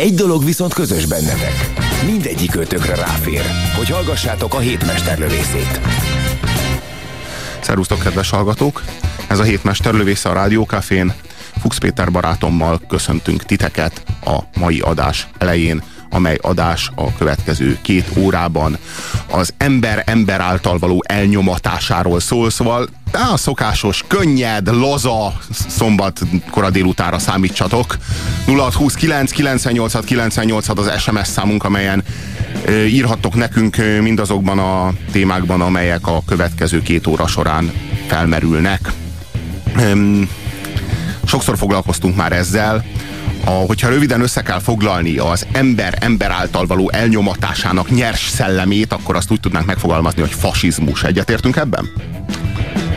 Egy dolog viszont közös bennetek. Mindegyik ötökre ráfér, hogy hallgassátok a hétmesterlövészét. Szerusztok, kedves hallgatók! Ez a hétmesterlövésze a Rádiókafén. Fuchs Péter barátommal köszöntünk titeket a mai adás elején, amely adás a következő két órában az ember ember által való elnyomatásáról szól, szóval a szokásos, könnyed, laza szombat kora délutára számítsatok. 0629 98 98 az SMS számunk, amelyen írhattok nekünk mindazokban a témákban, amelyek a következő két óra során felmerülnek. Sokszor foglalkoztunk már ezzel, a, hogyha röviden össze kell foglalni az ember ember által való elnyomatásának nyers szellemét, akkor azt úgy tudnánk megfogalmazni, hogy fasizmus. Egyetértünk ebben?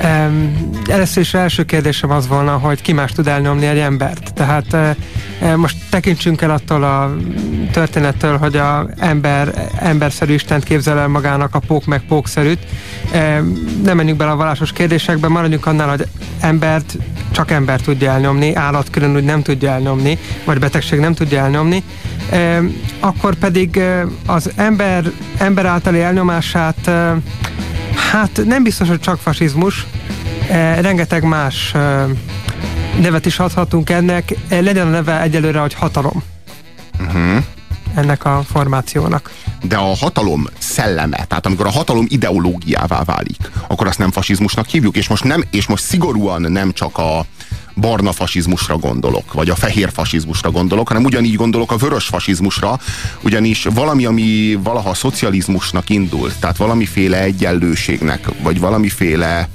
Um, először is első kérdésem az volna, hogy ki más tud elnyomni egy embert. Tehát uh, most tekintsünk el attól a történettől, hogy a ember emberszerű Istent képzel el magának a pók meg pókszerűt. Uh, nem menjünk bele a vallásos kérdésekbe, maradjunk annál, hogy embert csak ember tudja elnyomni, állat külön úgy nem tudja elnyomni, vagy betegség nem tudja elnyomni. Uh, akkor pedig uh, az ember, ember általi elnyomását uh, Hát nem biztos, hogy csak fasizmus, e, rengeteg más e, nevet is adhatunk ennek, e, legyen a neve egyelőre, hogy hatalom. Uh-huh. Ennek a formációnak. De a hatalom szelleme, tehát amikor a hatalom ideológiává válik, akkor azt nem fasizmusnak hívjuk, és most, nem, és most szigorúan nem csak a, barna fasizmusra gondolok, vagy a fehér fasizmusra gondolok, hanem ugyanígy gondolok a vörös fasizmusra, ugyanis valami, ami valaha szocializmusnak indult, tehát valamiféle egyenlőségnek, vagy valamiféle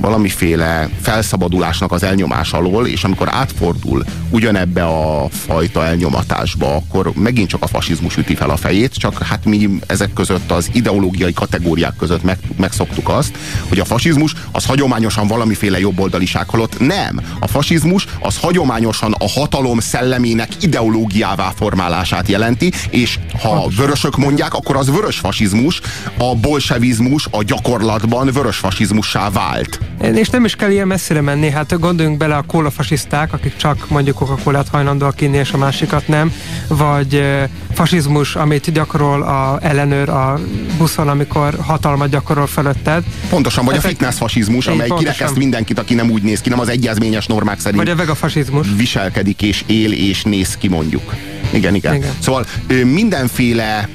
valamiféle felszabadulásnak az elnyomás alól, és amikor átfordul ugyanebbe a fajta elnyomatásba, akkor megint csak a fasizmus üti fel a fejét, csak hát mi ezek között az ideológiai kategóriák között meg, megszoktuk azt, hogy a fasizmus az hagyományosan valamiféle jobboldaliság, holott nem. A fasizmus az hagyományosan a hatalom szellemének ideológiává formálását jelenti, és ha vörösök mondják, akkor az vörös fasizmus, a bolsevizmus a gyakorlatban vörös fasizmussá vált. És nem is kell ilyen messzire menni, hát gondoljunk bele a kólafasiszták, akik csak mondjuk Coca-Colát hajlandóak inni, és a másikat nem, vagy fasizmus, amit gyakorol a ellenőr a buszon, amikor hatalmat gyakorol fölötted. Pontosan, vagy Ezek... a fitness fasizmus, amely pontosan. kirekeszt mindenkit, aki nem úgy néz ki, nem az egyezményes normák szerint. Vagy a vegafasizmus. Viselkedik és él és néz ki mondjuk. Igen, igen. igen. Szóval mindenféle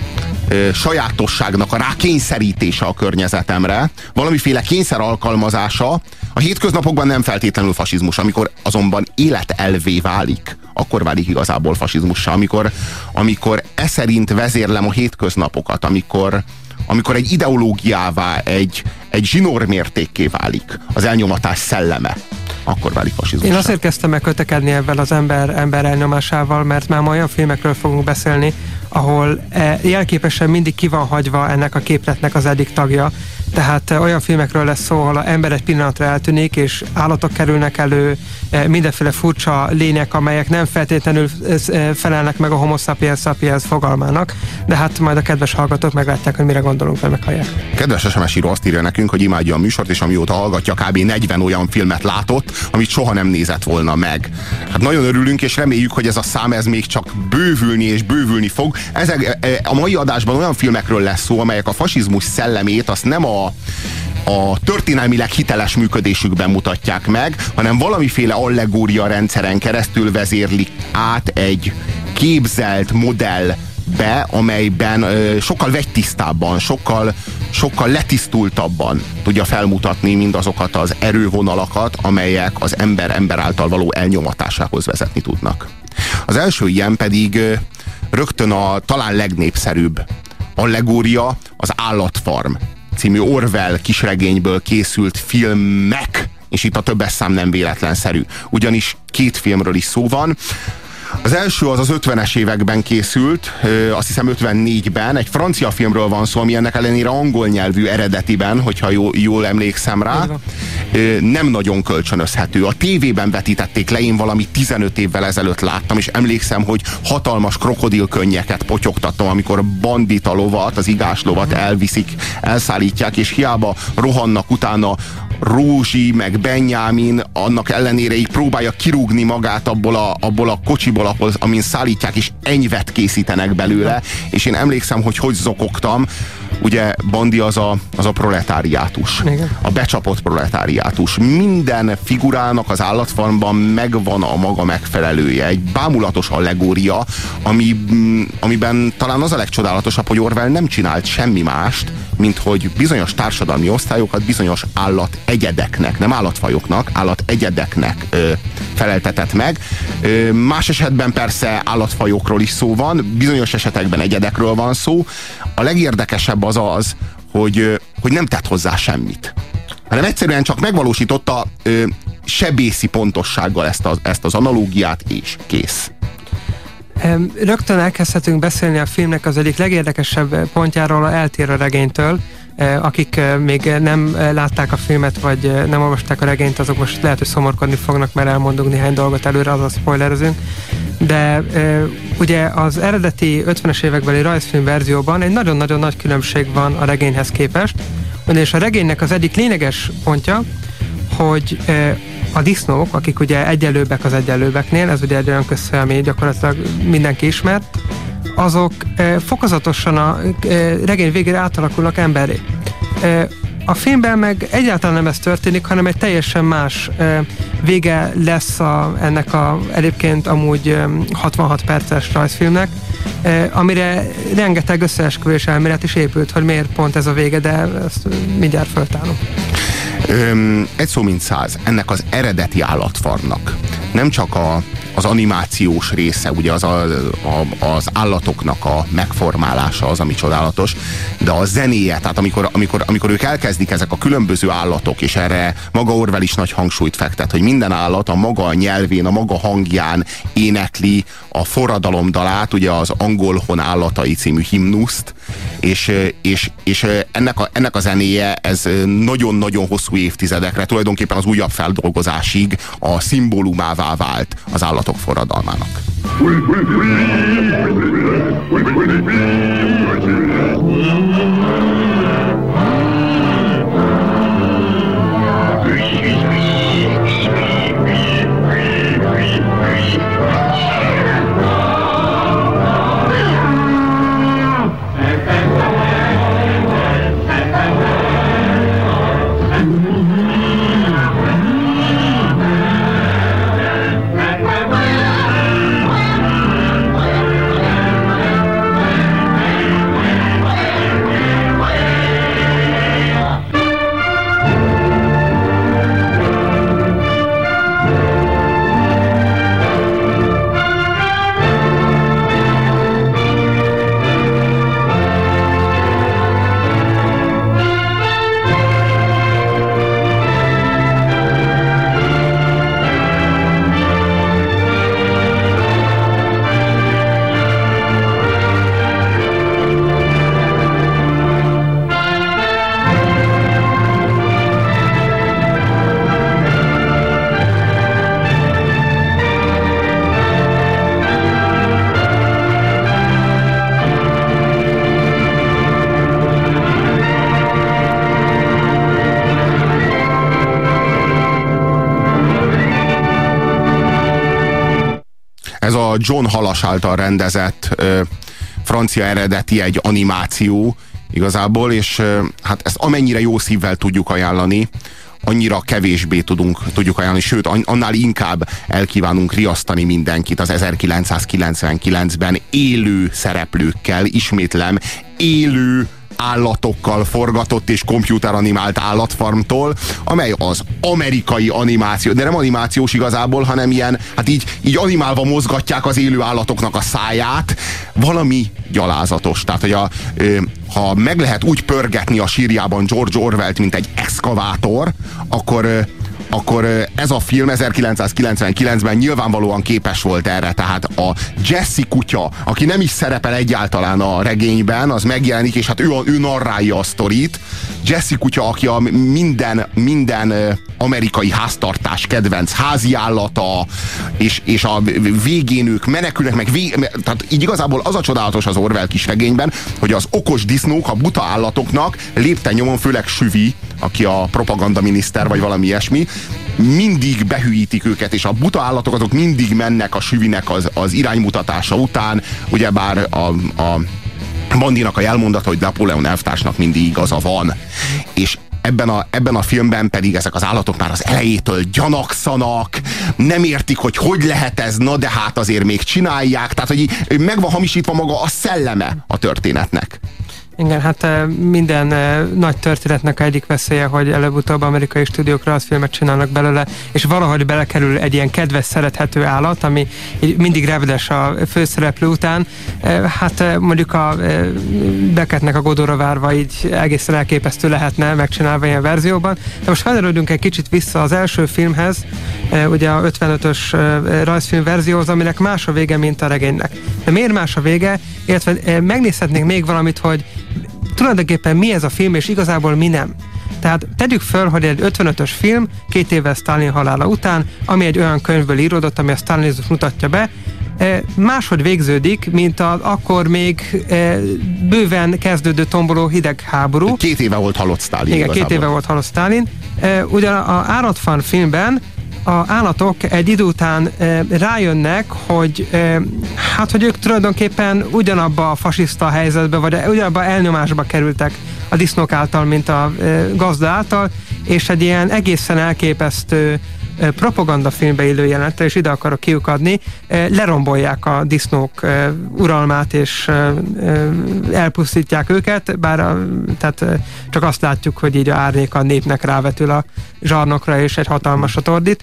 sajátosságnak a rákényszerítése a környezetemre, valamiféle kényszer alkalmazása, a hétköznapokban nem feltétlenül fasizmus, amikor azonban életelvé válik, akkor válik igazából fasizmussá, amikor, amikor e szerint vezérlem a hétköznapokat, amikor, amikor egy ideológiává, egy, egy zsinórmértékké válik az elnyomatás szelleme akkor válik fasizmus. Én azért kezdtem meg kötekedni ebben az ember, ember elnyomásával, mert már olyan filmekről fogunk beszélni, ahol e, jelképesen mindig ki van hagyva ennek a képletnek az egyik tagja, tehát olyan filmekről lesz szó, ahol a ember egy pillanatra eltűnik, és állatok kerülnek elő, mindenféle furcsa lények, amelyek nem feltétlenül felelnek meg a homo sapiens sapiens fogalmának, de hát majd a kedves hallgatók meglátják, hogy mire gondolunk, fel meghallják. Kedves SMS író azt írja nekünk, hogy imádja a műsort, és amióta hallgatja, kb. 40 olyan filmet látott, amit soha nem nézett volna meg. Hát nagyon örülünk, és reméljük, hogy ez a szám ez még csak bővülni és bővülni fog. Ezek, a mai adásban olyan filmekről lesz szó, amelyek a fasizmus szellemét azt nem a a történelmileg hiteles működésükben mutatják meg, hanem valamiféle allegória rendszeren keresztül vezérlik át egy képzelt modell be, amelyben ö, sokkal vegytisztábban, sokkal, sokkal letisztultabban tudja felmutatni mindazokat az erővonalakat, amelyek az ember ember által való elnyomatásához vezetni tudnak. Az első ilyen pedig ö, rögtön a talán legnépszerűbb allegória az állatfarm című Orwell kisregényből készült filmek, és itt a többes szám nem véletlenszerű. Ugyanis két filmről is szó van. Az első az az 50-es években készült, azt hiszem 54-ben, egy francia filmről van szó, ami ennek ellenére angol nyelvű eredetiben, hogyha jól, jól emlékszem rá. Nem nagyon kölcsönözhető. A tévében vetítették le, én valami 15 évvel ezelőtt láttam, és emlékszem, hogy hatalmas krokodilkönnyeket potyogtattam, amikor bandita lovat, az igás lovat elviszik, elszállítják, és hiába rohannak utána Rózsi, meg Benyámin annak ellenére így próbálja kirúgni magát abból a, abból a kocsiból, ahol, amin szállítják, és enyvet készítenek belőle, és én emlékszem, hogy hogy zokogtam, ugye Bandi az a, az a proletáriátus. Igen. A becsapott proletáriátus. Minden figurának az állatfarmban megvan a maga megfelelője. Egy bámulatos allegória, ami, mm, amiben talán az a legcsodálatosabb, hogy Orwell nem csinált semmi mást, mint hogy bizonyos társadalmi osztályokat bizonyos állat egyedeknek, nem állatfajoknak, állat egyedeknek ö, feleltetett meg. Ö, más esetben persze állatfajokról is szó van, bizonyos esetekben egyedekről van szó. A legérdekesebb az az, hogy, hogy nem tett hozzá semmit hanem egyszerűen csak megvalósította ö, sebészi pontossággal ezt az, ezt az analógiát, és kész. Rögtön elkezdhetünk beszélni a filmnek az egyik legérdekesebb pontjáról, eltér a regénytől. Eh, Akik eh, még nem eh, látták a filmet, vagy nem olvasták a regényt, azok most lehet, hogy szomorkodni fognak, mert elmondunk néhány dolgot előre, azaz spoilerezünk. De ugye az eredeti 50-es évekbeli rajzfilm verzióban egy nagyon-nagyon nagy különbség van a regényhez képest, és a regénynek az egyik lényeges pontja, hogy a disznók, akik ugye egyelőbbek az egyelőbbeknél, ez ugye egy olyan közszó, ami gyakorlatilag mindenki ismer, azok eh, fokozatosan a eh, regény végére átalakulnak emberré. Eh, a filmben meg egyáltalán nem ez történik, hanem egy teljesen más vége lesz a, ennek a egyébként amúgy eh, 66 perces rajzfilmnek, amire rengeteg összeesküvés elmélet is épült, hogy miért pont ez a vége, de ezt mindjárt föltálom. Öm, egy szó mint száz. Ennek az eredeti állatfarmnak nem csak a, az animációs része, ugye az, a, a, az állatoknak a megformálása az, ami csodálatos, de a zenéje, tehát amikor, amikor, amikor ők elkezdik ezek a különböző állatok, és erre maga Orwell is nagy hangsúlyt fektet, hogy minden állat a maga nyelvén, a maga hangján énekli a forradalom dalát, ugye az angol hon állatai című himnuszt, és, és, és ennek, a, ennek a zenéje ez nagyon-nagyon hosszú évtizedekre, tulajdonképpen az újabb feldolgozásig a szimbólumává vált az állatok forradalmának. John Halas által rendezett ö, francia eredeti egy animáció igazából, és ö, hát ezt amennyire jó szívvel tudjuk ajánlani, annyira kevésbé tudunk, tudjuk ajánlani, sőt, an- annál inkább elkívánunk riasztani mindenkit az 1999-ben élő szereplőkkel, ismétlem, élő állatokkal forgatott és komputeranimált állatfarmtól, amely az amerikai animáció, de nem animációs igazából, hanem ilyen, hát így, így animálva mozgatják az élő állatoknak a száját, valami gyalázatos. Tehát, hogy a, ha meg lehet úgy pörgetni a sírjában George Orwell-t, mint egy exkavátor, akkor, akkor ez a film 1999-ben nyilvánvalóan képes volt erre, tehát a Jesse kutya, aki nem is szerepel egyáltalán a regényben, az megjelenik, és hát ő, ő narrálja a sztorit. Jesse kutya, aki a minden, minden amerikai háztartás kedvenc háziállata, és, és a végén ők menekülnek, meg vég, tehát így igazából az a csodálatos az Orwell kis regényben, hogy az okos disznók a buta állatoknak lépten nyomon, főleg Süvi, aki a propagandaminiszter, vagy valami ilyesmi, mindig behűítik őket, és a buta állatok azok mindig mennek a Süvinek az, az iránymutatása után, ugyebár a, a Bandinak a jelmondata, hogy Napoleon elvtársnak mindig igaza van. És ebben a, ebben a filmben pedig ezek az állatok már az elejétől gyanakszanak, nem értik, hogy hogy lehet ez, na de hát azért még csinálják, tehát hogy meg van hamisítva maga a szelleme a történetnek. Igen, hát eh, minden eh, nagy történetnek egyik veszélye, hogy előbb-utóbb amerikai stúdiókra az filmet csinálnak belőle, és valahogy belekerül egy ilyen kedves, szerethető állat, ami mindig revedes a főszereplő után. Eh, Hát mondjuk a Beckettnek a Godóra várva így egészen elképesztő lehetne megcsinálva ilyen verzióban. De most kanyarodjunk egy kicsit vissza az első filmhez, ugye a 55-ös rajzfilm verzióhoz, aminek más a vége, mint a regénynek. De miért más a vége? Illetve megnézhetnénk még valamit, hogy tulajdonképpen mi ez a film, és igazából mi nem. Tehát tegyük föl, hogy egy 55-ös film, két évvel Stalin halála után, ami egy olyan könyvből íródott, ami a Stalinizmus mutatja be, máshogy végződik, mint az akkor még bőven kezdődő tomboló hidegháború. Két éve volt halott Stalin. Igen, igazából. két éve volt halott Stalin. Ugyan a Áradfan filmben a állatok egy idő után e, rájönnek, hogy e, hát, hogy ők tulajdonképpen ugyanabba a fasiszta helyzetbe, vagy ugyanabba elnyomásba kerültek a disznók által, mint a e, gazda által, és egy ilyen egészen elképesztő propagandafilmbe illő jelentre, és ide akarok kiukadni, lerombolják a disznók uralmát, és elpusztítják őket, bár tehát csak azt látjuk, hogy így a árnyék a népnek rávetül a zsarnokra, és egy hatalmasat ordít.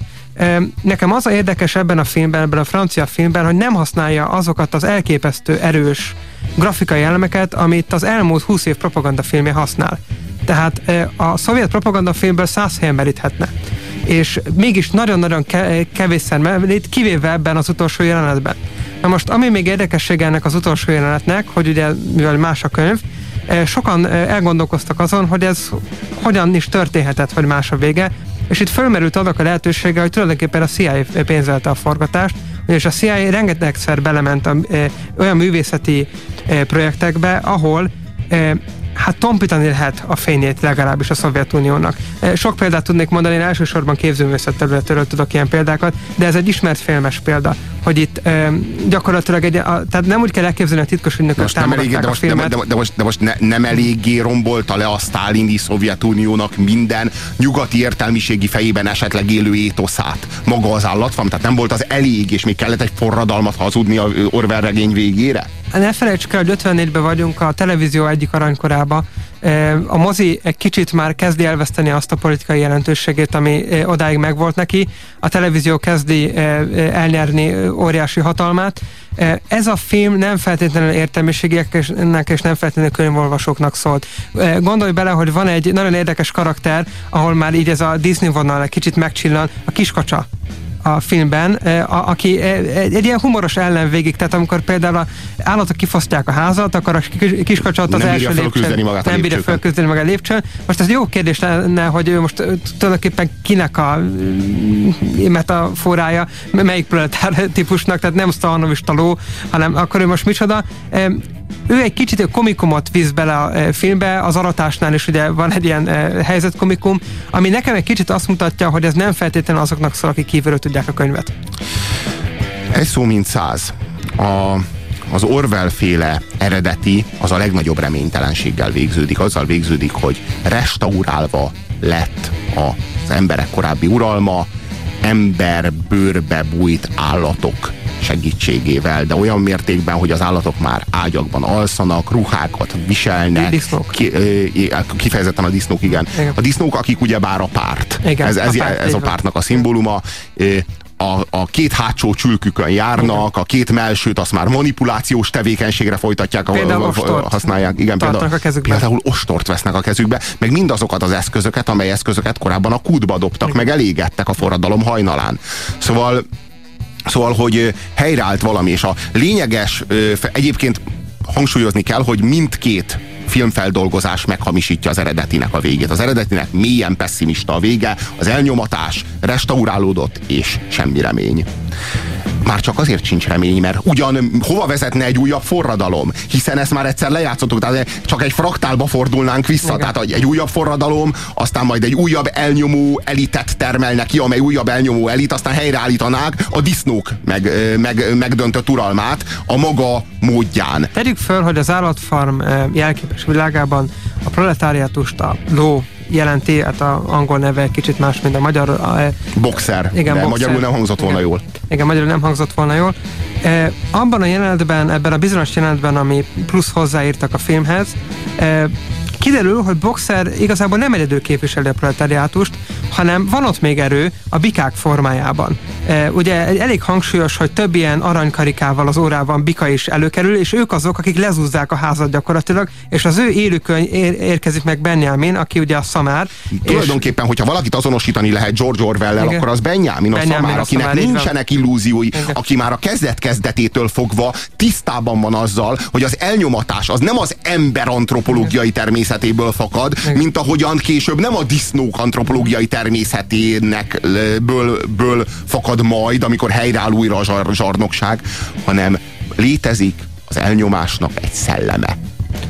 Nekem az a érdekes ebben a filmben, ebben a francia filmben, hogy nem használja azokat az elképesztő erős grafikai elemeket, amit az elmúlt 20 év propagandafilmje használ. Tehát a szovjet propagandafilmből száz helyen meríthetne és mégis nagyon-nagyon kevésszer kivéve ebben az utolsó jelenetben. Na most, ami még érdekessége ennek az utolsó jelenetnek, hogy ugye, mivel más a könyv, sokan elgondolkoztak azon, hogy ez hogyan is történhetett, hogy más a vége, és itt fölmerült annak a lehetősége, hogy tulajdonképpen a CIA pénzelte a forgatást, és a CIA rengetegszer belement a, e, olyan művészeti e, projektekbe, ahol e, hát tompítani lehet a fényét legalábbis a Szovjetuniónak. Sok példát tudnék mondani, én elsősorban képzőművészet területéről tudok ilyen példákat, de ez egy ismert filmes példa, hogy itt e, gyakorlatilag egy, a, tehát nem úgy kell elképzelni a titkos ügynököt támogatták elég, de most. De, de, de most, de most ne, nem eléggé rombolta le a sztálini Szovjetuniónak minden nyugati értelmiségi fejében esetleg élő étoszát. Maga az állatfam, tehát nem volt az elég, és még kellett egy forradalmat hazudni a Orwell regény végére? Ne felejtsük el, hogy 54-ben vagyunk a televízió egyik aranykorába. A mozi egy kicsit már kezdi elveszteni azt a politikai jelentőségét, ami odáig megvolt neki. A televízió kezdi elnyerni óriási hatalmát. Ez a film nem feltétlenül értelmiségieknek és nem feltétlenül könyvolvasóknak szólt. Gondolj bele, hogy van egy nagyon érdekes karakter, ahol már így ez a Disney vonal egy kicsit megcsillan, a kiskacsa a filmben, a, aki egy, egy ilyen humoros ellen végig, tehát amikor például a állatok kifosztják a házat, akkor a kiskacsot az nem első lépcsőn magát nem bírja felküzdeni magát a lépcsőn. Most ez jó kérdés lenne, hogy ő most tulajdonképpen kinek a metaforája, melyik proletár típusnak, tehát nem Stalanovista ló, hanem akkor ő most micsoda ő egy kicsit komikumot visz bele a filmbe, az aratásnál is ugye van egy ilyen helyzetkomikum, ami nekem egy kicsit azt mutatja, hogy ez nem feltétlenül azoknak szól, akik kívülről tudják a könyvet. Egy szó mint száz. A, az Orwell féle eredeti az a legnagyobb reménytelenséggel végződik. Azzal végződik, hogy restaurálva lett az emberek korábbi uralma, ember bőrbe bújt állatok segítségével, de olyan mértékben, hogy az állatok már ágyakban alszanak, ruhákat viselnek. Disznók. Ki, kifejezetten a disznók, igen. igen. A disznók, akik ugyebár a párt. Igen, ez ez, a, párt, ez a pártnak a szimbóluma a, a két hátsó csülkükön járnak, a két melsőt azt már manipulációs tevékenységre folytatják, Például ahol ostort használják. Igen, például, a kezükbe. például ostort vesznek a kezükbe, meg mindazokat az eszközöket, amely eszközöket korábban a kútba dobtak, meg elégettek a forradalom hajnalán. Szóval Szóval, hogy helyreállt valami, és a lényeges, egyébként hangsúlyozni kell, hogy mindkét filmfeldolgozás meghamisítja az eredetinek a végét. Az eredetinek mélyen pessimista a vége, az elnyomatás restaurálódott, és semmi remény. Már csak azért sincs remény, mert ugyan hova vezetne egy újabb forradalom? Hiszen ezt már egyszer lejátszottuk, tehát csak egy fraktálba fordulnánk vissza. Igen. Tehát egy újabb forradalom, aztán majd egy újabb elnyomó elitet termelnek ki, amely újabb elnyomó elit, aztán helyreállítanák a disznók meg, meg, megdöntött uralmát a maga módján. Tegyük föl, hogy az állatfarm jelképes világában a proletáriátust a ló jelenti, hát a angol neve kicsit más, mint a magyar. eh, Boxer, Igen, de boxer. magyarul nem hangzott volna Igen. jól. Igen, magyarul nem hangzott volna jól. E, abban a jelenetben, ebben a bizonyos jelenetben, ami plusz hozzáírtak a filmhez, e, kiderül, hogy Boxer igazából nem egyedül képviseli a proletariátust, hanem van ott még erő a bikák formájában. E, ugye elég hangsúlyos, hogy több ilyen aranykarikával az órában bika is előkerül, és ők azok, akik lezúzzák a házat gyakorlatilag, és az ő élőkönyv ér- érkezik meg Benjamin, aki ugye a szamár. és- Tulajdonképpen, hogyha valakit azonosítani lehet George Igen. akkor az Benjamin a Benjamin szamár, a akinek szamár, van. nincsenek illúziói, Igen. aki már a kezdet-kezdetétől fogva tisztában van azzal, hogy az elnyomatás az nem az ember antropológiai természetéből fakad, mint ahogyan később nem a disznók antropológiai természetének ből, ből fakad majd, amikor helyreáll újra a zsar, zsarnokság, hanem létezik az elnyomásnak egy szelleme.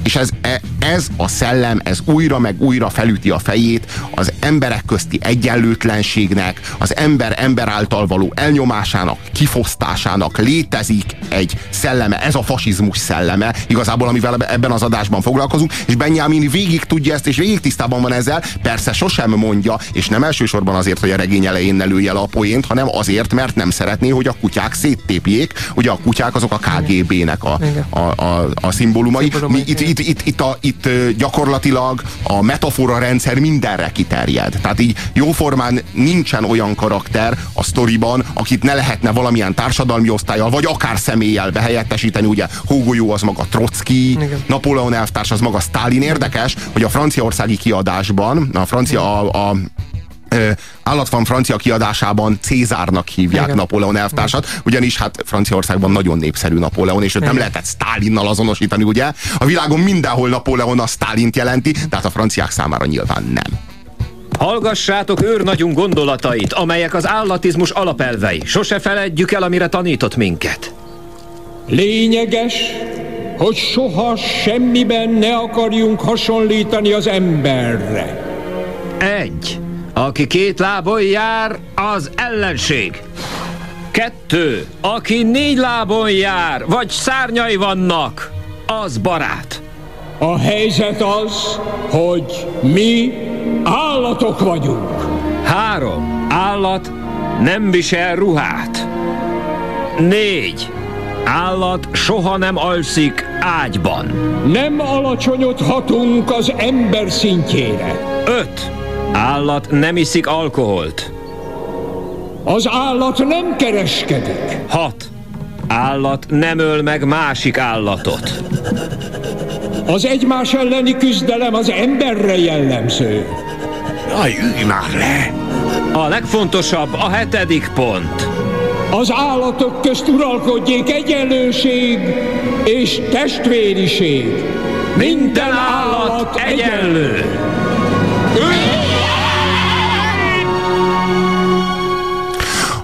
És ez, e- ez a szellem, ez újra meg újra felüti a fejét az emberek közti egyenlőtlenségnek, az ember ember által való elnyomásának, kifosztásának létezik egy szelleme, ez a fasizmus szelleme, igazából amivel ebben az adásban foglalkozunk, és Benjamin végig tudja ezt, és végig tisztában van ezzel, persze sosem mondja, és nem elsősorban azért, hogy a regény elején ne lője le a poént, hanem azért, mert nem szeretné, hogy a kutyák széttépjék, ugye a kutyák azok a KGB-nek a, a, a, a szimbólumai. Mi, itt. Itt, itt, itt, a, itt gyakorlatilag a metafora rendszer mindenre kiterjed. Tehát így jóformán nincsen olyan karakter a sztoriban, akit ne lehetne valamilyen társadalmi osztályjal, vagy akár személlyel behelyettesíteni. Ugye Hógolyó az maga Trotsky, Igen. Napóleon elvtárs az maga Stalin. Érdekes, hogy a franciaországi kiadásban, a francia a, a ö, állatfan francia kiadásában Cézárnak hívják Igen. Napóleon elvtársat, ugyanis hát Franciaországban nagyon népszerű Napóleon, és őt nem Igen. lehetett Stálinnal azonosítani, ugye? A világon mindenhol Napóleon a Stálint jelenti, tehát a franciák számára nyilván nem. Hallgassátok őrnagyunk gondolatait, amelyek az állatizmus alapelvei. Sose feledjük el, amire tanított minket. Lényeges, hogy soha semmiben ne akarjunk hasonlítani az emberre. Egy. Aki két lábon jár, az ellenség. Kettő. Aki négy lábon jár, vagy szárnyai vannak, az barát. A helyzet az, hogy mi állatok vagyunk. Három. Állat nem visel ruhát. Négy. Állat soha nem alszik ágyban. Nem alacsonyodhatunk az ember szintjére. Öt. Állat nem iszik alkoholt. Az állat nem kereskedik. Hat. Állat nem öl meg másik állatot. Az egymás elleni küzdelem az emberre jellemző. A legfontosabb a hetedik pont. Az állatok közt uralkodjék egyenlőség és testvériség. Minden állat egyenlő.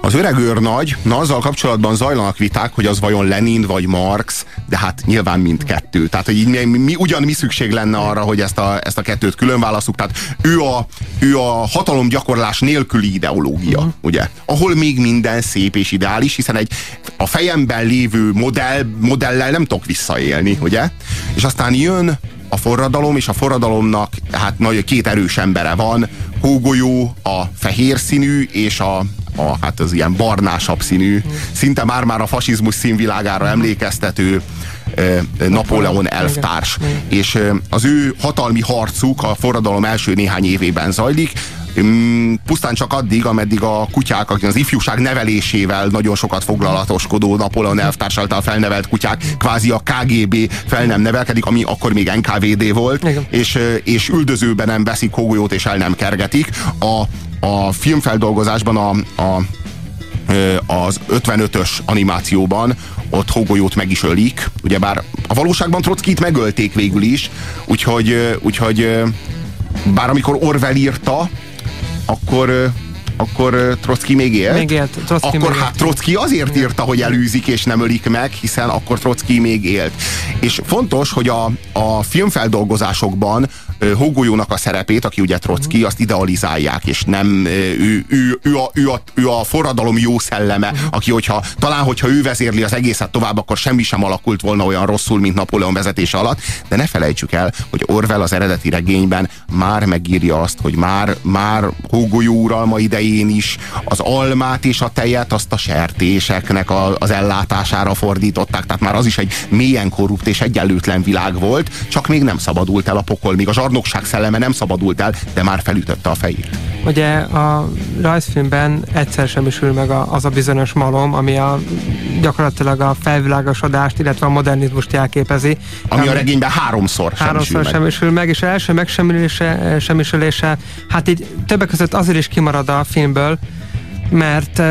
Az öreg őrnagy, na azzal kapcsolatban zajlanak viták, hogy az vajon Lenin vagy Marx, de hát nyilván mindkettő. Tehát, hogy így mi, mi, ugyan mi szükség lenne arra, hogy ezt a, ezt a kettőt külön válaszuk. Tehát ő a, ő a hatalomgyakorlás nélküli ideológia, uh-huh. ugye? Ahol még minden szép és ideális, hiszen egy a fejemben lévő modell, modellel nem tudok visszaélni, ugye? És aztán jön a forradalom, és a forradalomnak hát nagy, két erős embere van, Hógolyó a fehér színű, és a, a hát az ilyen barnásabb színű, szinte már-már a fasizmus színvilágára emlékeztető Napóleon elvtárs. És az ő hatalmi harcuk a forradalom első néhány évében zajlik, pusztán csak addig, ameddig a kutyák, akik az ifjúság nevelésével nagyon sokat foglalatoskodó Napóleon elvtárs által felnevelt kutyák, kvázi a KGB fel nem nevelkedik, ami akkor még NKVD volt, és, és üldözőben nem veszik kógolyót és el nem kergetik. A, a filmfeldolgozásban a, a az 55-ös animációban ott Hogolyót meg is ölik, ugyebár a valóságban Trockit megölték végül is, úgyhogy, úgyhogy bár amikor Orwell írta, akkor akkor Trotsky még élt. Még élt. Trotsky akkor még hát Trotsky azért írta, hogy elűzik és nem ölik meg, hiszen akkor Trotsky még élt. És fontos, hogy a, a filmfeldolgozásokban Hógolyónak a szerepét, aki ugye Trotsky, azt idealizálják, és nem ő, ő, ő, a, ő, a, ő a forradalom jó szelleme, aki hogyha, talán hogyha ő vezérli az egészet tovább, akkor semmi sem alakult volna olyan rosszul, mint Napóleon vezetése alatt, de ne felejtsük el, hogy Orwell az eredeti regényben már megírja azt, hogy már, már Hógolyó uralma idején is az almát és a tejet azt a sertéseknek a, az ellátására fordították, tehát már az is egy mélyen korrupt és egyenlőtlen világ volt, csak még nem szabadult el a pokol, még a zsarnokság szelleme nem szabadult el, de már felütötte a fejét. Ugye a rajzfilmben egyszer sem isül meg a, az a bizonyos malom, ami a, gyakorlatilag a felvilágosodást, illetve a modernizmust jelképezi. Ami a regényben háromszor sem háromszor sem isül meg, és az első megsemmisülése, semmisülése, hát így többek között azért is kimarad a filmből, mert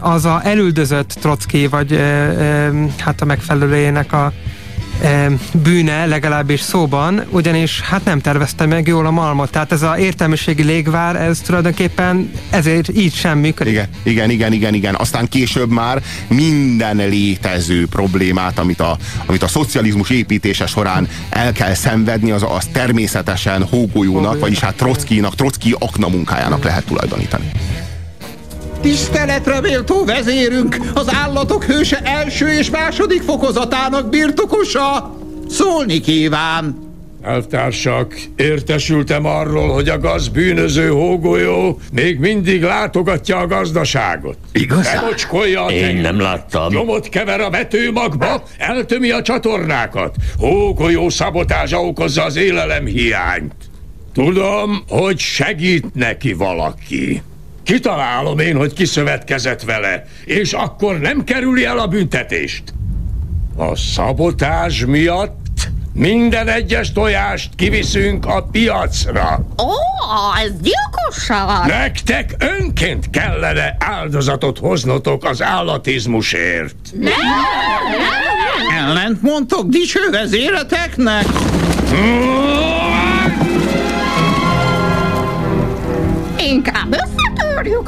az a elüldözött Trotsky, vagy hát a megfelelőjének a bűne, legalábbis szóban, ugyanis hát nem tervezte meg jól a malmot. Tehát ez a értelmiségi légvár, ez tulajdonképpen ezért így sem működik. Igen, igen, igen, igen, igen. Aztán később már minden létező problémát, amit a, amit a szocializmus építése során el kell szenvedni, az, az természetesen Hógolyónak, vagyis hát Trockinak, Trocki akna munkájának lehet tulajdonítani. Tiszteletre méltó vezérünk, az állatok hőse első és második fokozatának birtokosa. Szólni kíván. Elvtársak, értesültem arról, hogy a gazbűnöző hógolyó még mindig látogatja a gazdaságot. Igazán? a Én tenyem. nem láttam. Nyomot kever a vetőmagba, eltömi a csatornákat. Hógolyó szabotázsa okozza az élelem hiányt. Tudom, hogy segít neki valaki. Kitalálom én, hogy kiszövetkezett vele, és akkor nem kerüli el a büntetést. A szabotás miatt minden egyes tojást kiviszünk a piacra. Ó, ez gyilkosság! Nektek önként kellene áldozatot hoznotok az állatizmusért. Nem! Ellent mondtok dicső vezéreteknek? Inkább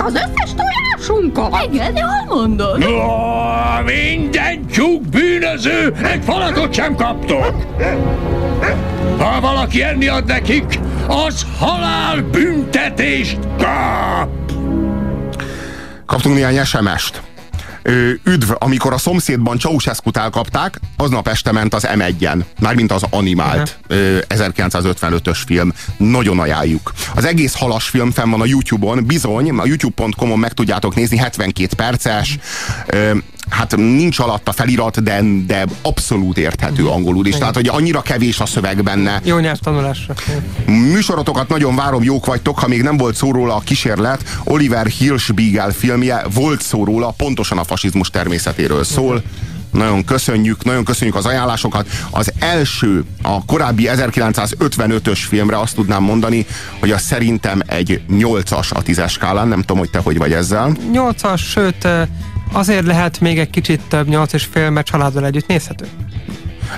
az összes tojásunkat. Igen, jól mondod. No, minden tyúk bűnöző, egy falatot sem kaptok. Ha valaki enni ad nekik, az halál büntetést kap. Kaptunk néhány SMS-t üdv, amikor a szomszédban Ceausescu-t elkapták, aznap este ment az M1-en, mármint az animált uh-huh. 1955-ös film. Nagyon ajánljuk. Az egész halas film fenn van a YouTube-on, bizony, a youtube.com-on meg tudjátok nézni, 72 perces, hát nincs alatt a felirat, de, de abszolút érthető mhm. angolul is. Tehát, hogy annyira kevés a szöveg benne. Jó nyelvtanulásra. Műsorotokat nagyon várom, jók vagytok, ha még nem volt szó róla a kísérlet. Oliver Hirschbiegel filmje volt szó róla, pontosan a fasizmus természetéről szól. Nagyon köszönjük, nagyon köszönjük az ajánlásokat. Az első, a korábbi 1955-ös filmre azt tudnám mondani, hogy az szerintem egy 8-as a 10-es skálán. Nem tudom, hogy te hogy vagy ezzel. 8-as, sőt Azért lehet még egy kicsit több, 8 és fél, mert családdal együtt nézhető.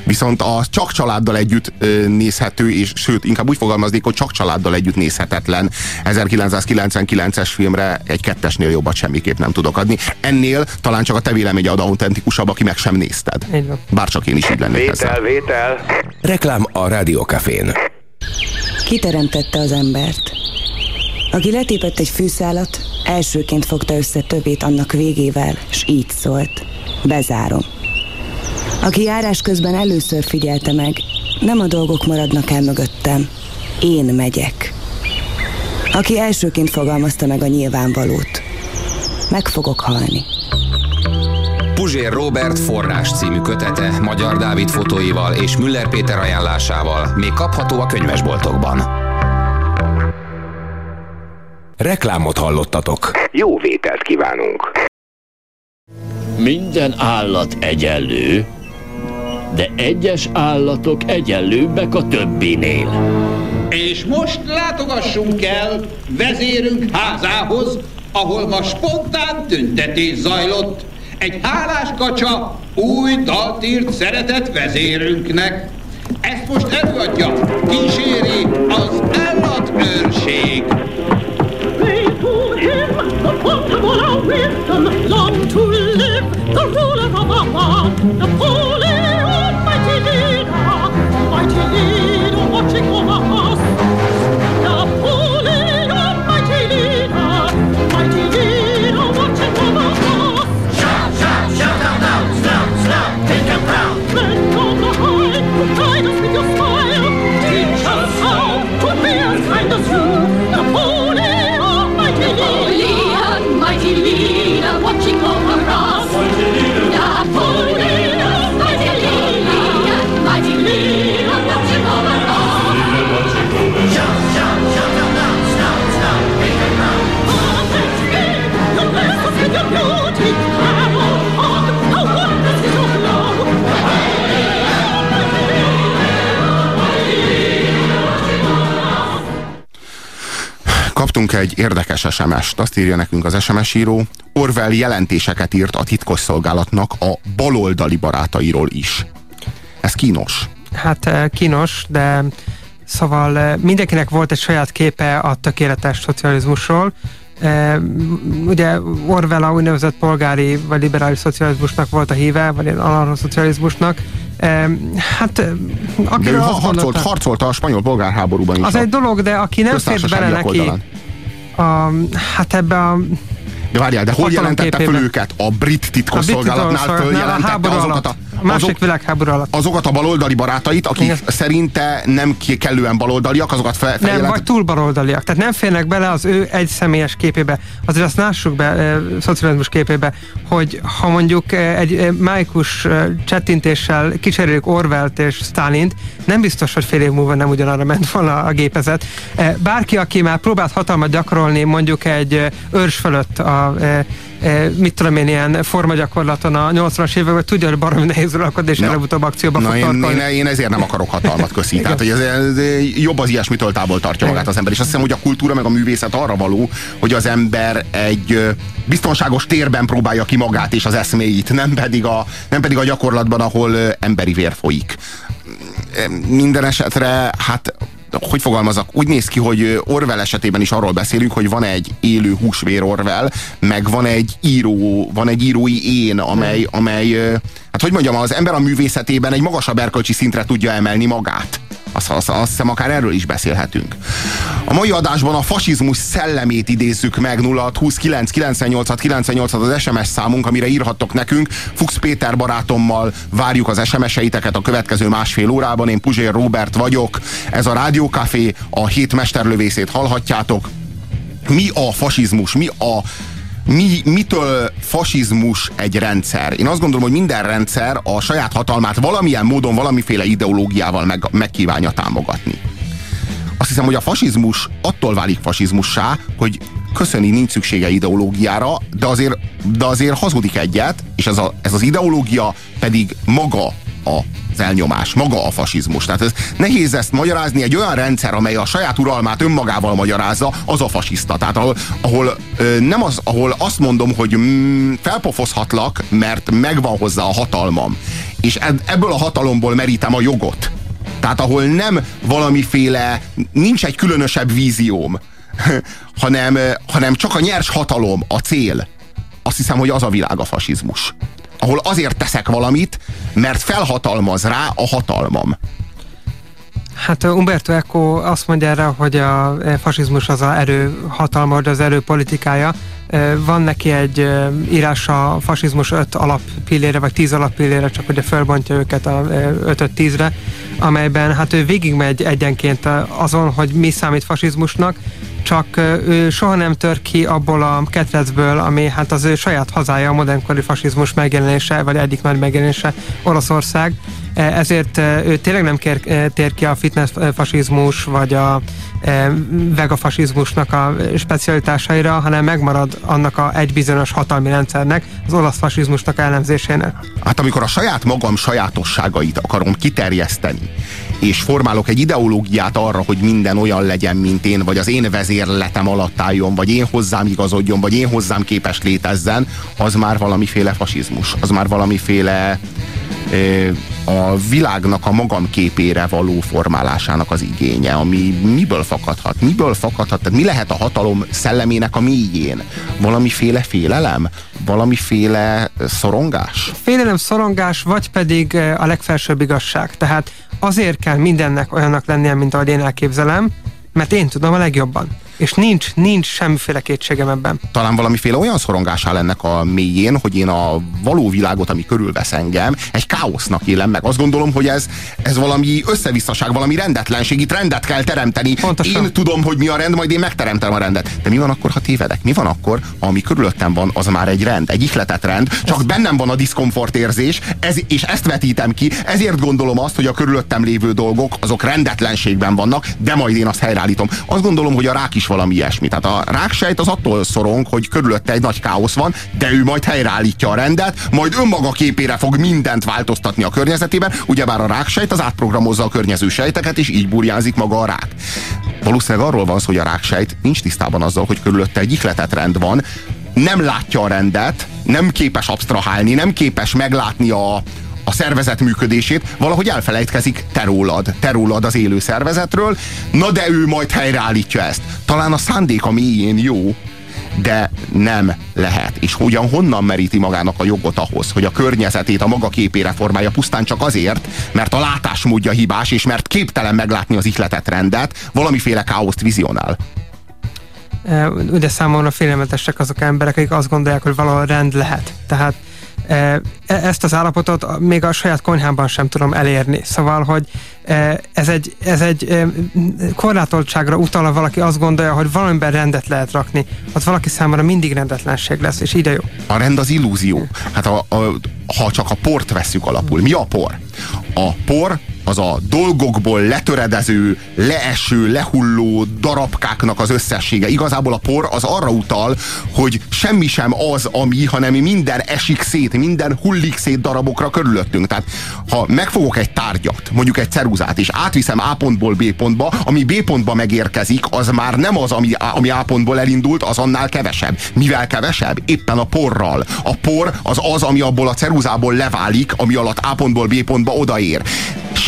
Viszont a csak családdal együtt nézhető, és sőt, inkább úgy fogalmaznék, hogy csak családdal együtt nézhetetlen 1999-es filmre egy kettesnél jobbat semmiképp nem tudok adni. Ennél talán csak a te véleménye ad autentikusabb, aki meg sem nézted. Bár csak én is így lennék Vétel, ezzel. vétel. Reklám a Rádiókafén. Kiteremtette az embert. Aki letépett egy fűszálat, elsőként fogta össze többét annak végével, és így szólt. Bezárom. Aki járás közben először figyelte meg, nem a dolgok maradnak el mögöttem, én megyek. Aki elsőként fogalmazta meg a nyilvánvalót, meg fogok halni. Puzsér Robert forrás című kötete Magyar Dávid fotóival és Müller Péter ajánlásával még kapható a könyvesboltokban. Reklámot hallottatok. Jó vételt kívánunk! Minden állat egyenlő, de egyes állatok egyenlőbbek a többinél. És most látogassunk el vezérünk házához, ahol ma spontán tüntetés zajlott. Egy hálás kacsa új dalt írt szeretett vezérünknek. Ezt most előadja, kíséri az állatőrség. Long to live, the ruler of our heart, érdekes SMS-t, azt írja nekünk az SMS író. Orwell jelentéseket írt a titkosszolgálatnak a baloldali barátairól is. Ez kínos. Hát eh, kínos, de szóval eh, mindenkinek volt egy saját képe a tökéletes szocializmusról. Eh, Ugye Orwell a úgynevezett polgári vagy liberális szocializmusnak volt a híve, vagy anarcho-szocializmusnak. Hát, De aki ő azt harcolt, gondolta, harcolt a spanyol polgárháborúban is. az egy dolog, de aki nem fért bele neki, oldalán. A, hát ebbe a De várjál, de hol jelentette föl őket? A brit titkosszolgálatnál följelentette azokat a, A másik világháború alatt. azokat a baloldali barátait, akik Igen. szerinte nem kellően baloldaliak, azokat fel, Nem, feljelentette. vagy túl baloldaliak. Tehát nem férnek bele az ő egy személyes képébe. Azért azt lássuk be, e, szocializmus képébe, hogy ha mondjuk egy májkus csettintéssel kicserélik Orwellt és Stalint, nem biztos, hogy fél év múlva nem ugyanarra ment volna a gépezet. Bárki, aki már próbált hatalmat gyakorolni mondjuk egy őrs fölött a e, e, mit tudom én, ilyen formagyakorlaton a 80-as években, tudja, hogy baromi nehéz uralkodni, és előbb-utóbb akcióba Na fog én, én, én, ezért nem akarok hatalmat köszi. Tehát, hogy ez, ez, jobb az ilyesmitől távol tartja magát az ember. És azt hiszem, hogy a kultúra meg a művészet arra való, hogy az ember egy biztonságos térben próbálja ki magát és az eszméit, nem pedig a, nem pedig a gyakorlatban, ahol emberi vér folyik. Minden esetre, hát hogy fogalmazok, úgy néz ki, hogy Orwell esetében is arról beszélünk, hogy van egy élő húsvér Orwell, meg van egy író, van egy írói én, amely, amely hát hogy mondjam, az ember a művészetében egy magasabb erkölcsi szintre tudja emelni magát. Azt, azt, azt hiszem, akár erről is beszélhetünk. A mai adásban a fasizmus szellemét idézzük meg 0629 98 98 az SMS számunk, amire írhattok nekünk. Fuchs Péter barátommal várjuk az SMS-eiteket a következő másfél órában. Én Puzsér Robert vagyok. Ez a Rádiókafé, a hét mesterlövészét hallhatjátok. Mi a fasizmus? Mi a mi, mitől fasizmus egy rendszer? Én azt gondolom, hogy minden rendszer a saját hatalmát valamilyen módon, valamiféle ideológiával meg, megkívánja támogatni. Azt hiszem, hogy a fasizmus attól válik fasizmussá, hogy köszöni, nincs szüksége ideológiára, de azért, de azért hazudik egyet, és ez, a, ez az ideológia pedig maga a elnyomás, maga a fasizmus. Tehát ez nehéz ezt magyarázni, egy olyan rendszer, amely a saját uralmát önmagával magyarázza, az a fasiszta. Tehát ahol, ahol nem az, ahol azt mondom, hogy mm, felpofozhatlak, mert megvan hozzá a hatalmam, és eb- ebből a hatalomból merítem a jogot. Tehát ahol nem valamiféle, nincs egy különösebb vízióm, hanem, hanem csak a nyers hatalom, a cél. Azt hiszem, hogy az a világ a fasizmus. Ahol azért teszek valamit, mert felhatalmaz rá a hatalmam. Hát Umberto Eco azt mondja erre, hogy a eh, fasizmus az a erő hatalma, az erő politikája. Van neki egy írása a fasizmus öt alappillére, vagy tíz alappillére, csak ugye felbontja őket a ötöt tízre, amelyben hát ő végigmegy egyenként azon, hogy mi számít fasizmusnak, csak ő soha nem tör ki abból a ketrecből, ami hát az ő saját hazája, a modernkori fasizmus megjelenése, vagy egyik nagy megjelenése Olaszország. Ezért ő tényleg nem kér, tér ki a fitness fasizmus, vagy a vegafasizmusnak a specialitásaira, hanem megmarad annak a egy bizonyos hatalmi rendszernek, az olasz fasizmusnak elemzésének. Hát amikor a saját magam sajátosságait akarom kiterjeszteni, és formálok egy ideológiát arra, hogy minden olyan legyen, mint én, vagy az én vezérletem alatt álljon, vagy én hozzám igazodjon, vagy én hozzám képes létezzen, az már valamiféle fasizmus, az már valamiféle a világnak a magam képére való formálásának az igénye, ami miből fakadhat? Miből fakadhat? Tehát mi lehet a hatalom szellemének a mélyén? Valamiféle félelem? Valamiféle szorongás? Félelem, szorongás, vagy pedig a legfelsőbb igazság. Tehát azért kell mindennek olyannak lennie, mint ahogy én elképzelem, mert én tudom a legjobban. És nincs, nincs semmiféle kétségem ebben. Talán valamiféle olyan szorongás áll ennek a mélyén, hogy én a való világot, ami körülvesz engem, egy káosznak élem meg. Azt gondolom, hogy ez, ez valami összevisszaság, valami rendetlenség. Itt rendet kell teremteni. Pontosan. Én tudom, hogy mi a rend, majd én megteremtem a rendet. De mi van akkor, ha tévedek? Mi van akkor, ami körülöttem van, az már egy rend, egy ihletett rend, csak ez... bennem van a diszkomfort érzés, ez, és ezt vetítem ki. Ezért gondolom azt, hogy a körülöttem lévő dolgok azok rendetlenségben vannak, de majd én azt helyreállítom. Azt gondolom, hogy a rák is valami ilyesmi. Tehát a ráksejt az attól szorong, hogy körülötte egy nagy káosz van, de ő majd helyreállítja a rendet, majd önmaga képére fog mindent változtatni a környezetében, ugyebár a ráksejt az átprogramozza a környező sejteket, és így burjánzik maga a rák. Valószínűleg arról van szó, hogy a ráksejt nincs tisztában azzal, hogy körülötte egy ihletett rend van, nem látja a rendet, nem képes absztrahálni, nem képes meglátni a, a szervezet működését, valahogy elfelejtkezik te rólad, te rólad az élő szervezetről, na de ő majd helyreállítja ezt. Talán a szándék a mélyén jó, de nem lehet. És hogyan, honnan meríti magának a jogot ahhoz, hogy a környezetét a maga képére formálja pusztán csak azért, mert a látásmódja hibás, és mert képtelen meglátni az ihletett rendet, valamiféle káoszt vizionál. Ugye számomra félelmetesek azok emberek, akik azt gondolják, hogy valahol rend lehet. Tehát ezt az állapotot még a saját konyhámban sem tudom elérni. Szóval, hogy ez egy, ez egy korlátoltságra utal, valaki azt gondolja, hogy valamiben rendet lehet rakni, az valaki számára mindig rendetlenség lesz, és ide jó. A rend az illúzió. Hát a, a, ha csak a port veszük alapul, mi a por? A por az a dolgokból letöredező, leeső, lehulló darabkáknak az összessége. Igazából a por az arra utal, hogy semmi sem az, ami, hanem minden esik szét, minden hullik szét darabokra körülöttünk. Tehát ha megfogok egy tárgyat, mondjuk egy ceruzát, és átviszem A pontból B pontba, ami B pontba megérkezik, az már nem az, ami, ami A pontból elindult, az annál kevesebb. Mivel kevesebb? Éppen a porral. A por az az, ami abból a ceruzából leválik, ami alatt A pontból B pontba odaér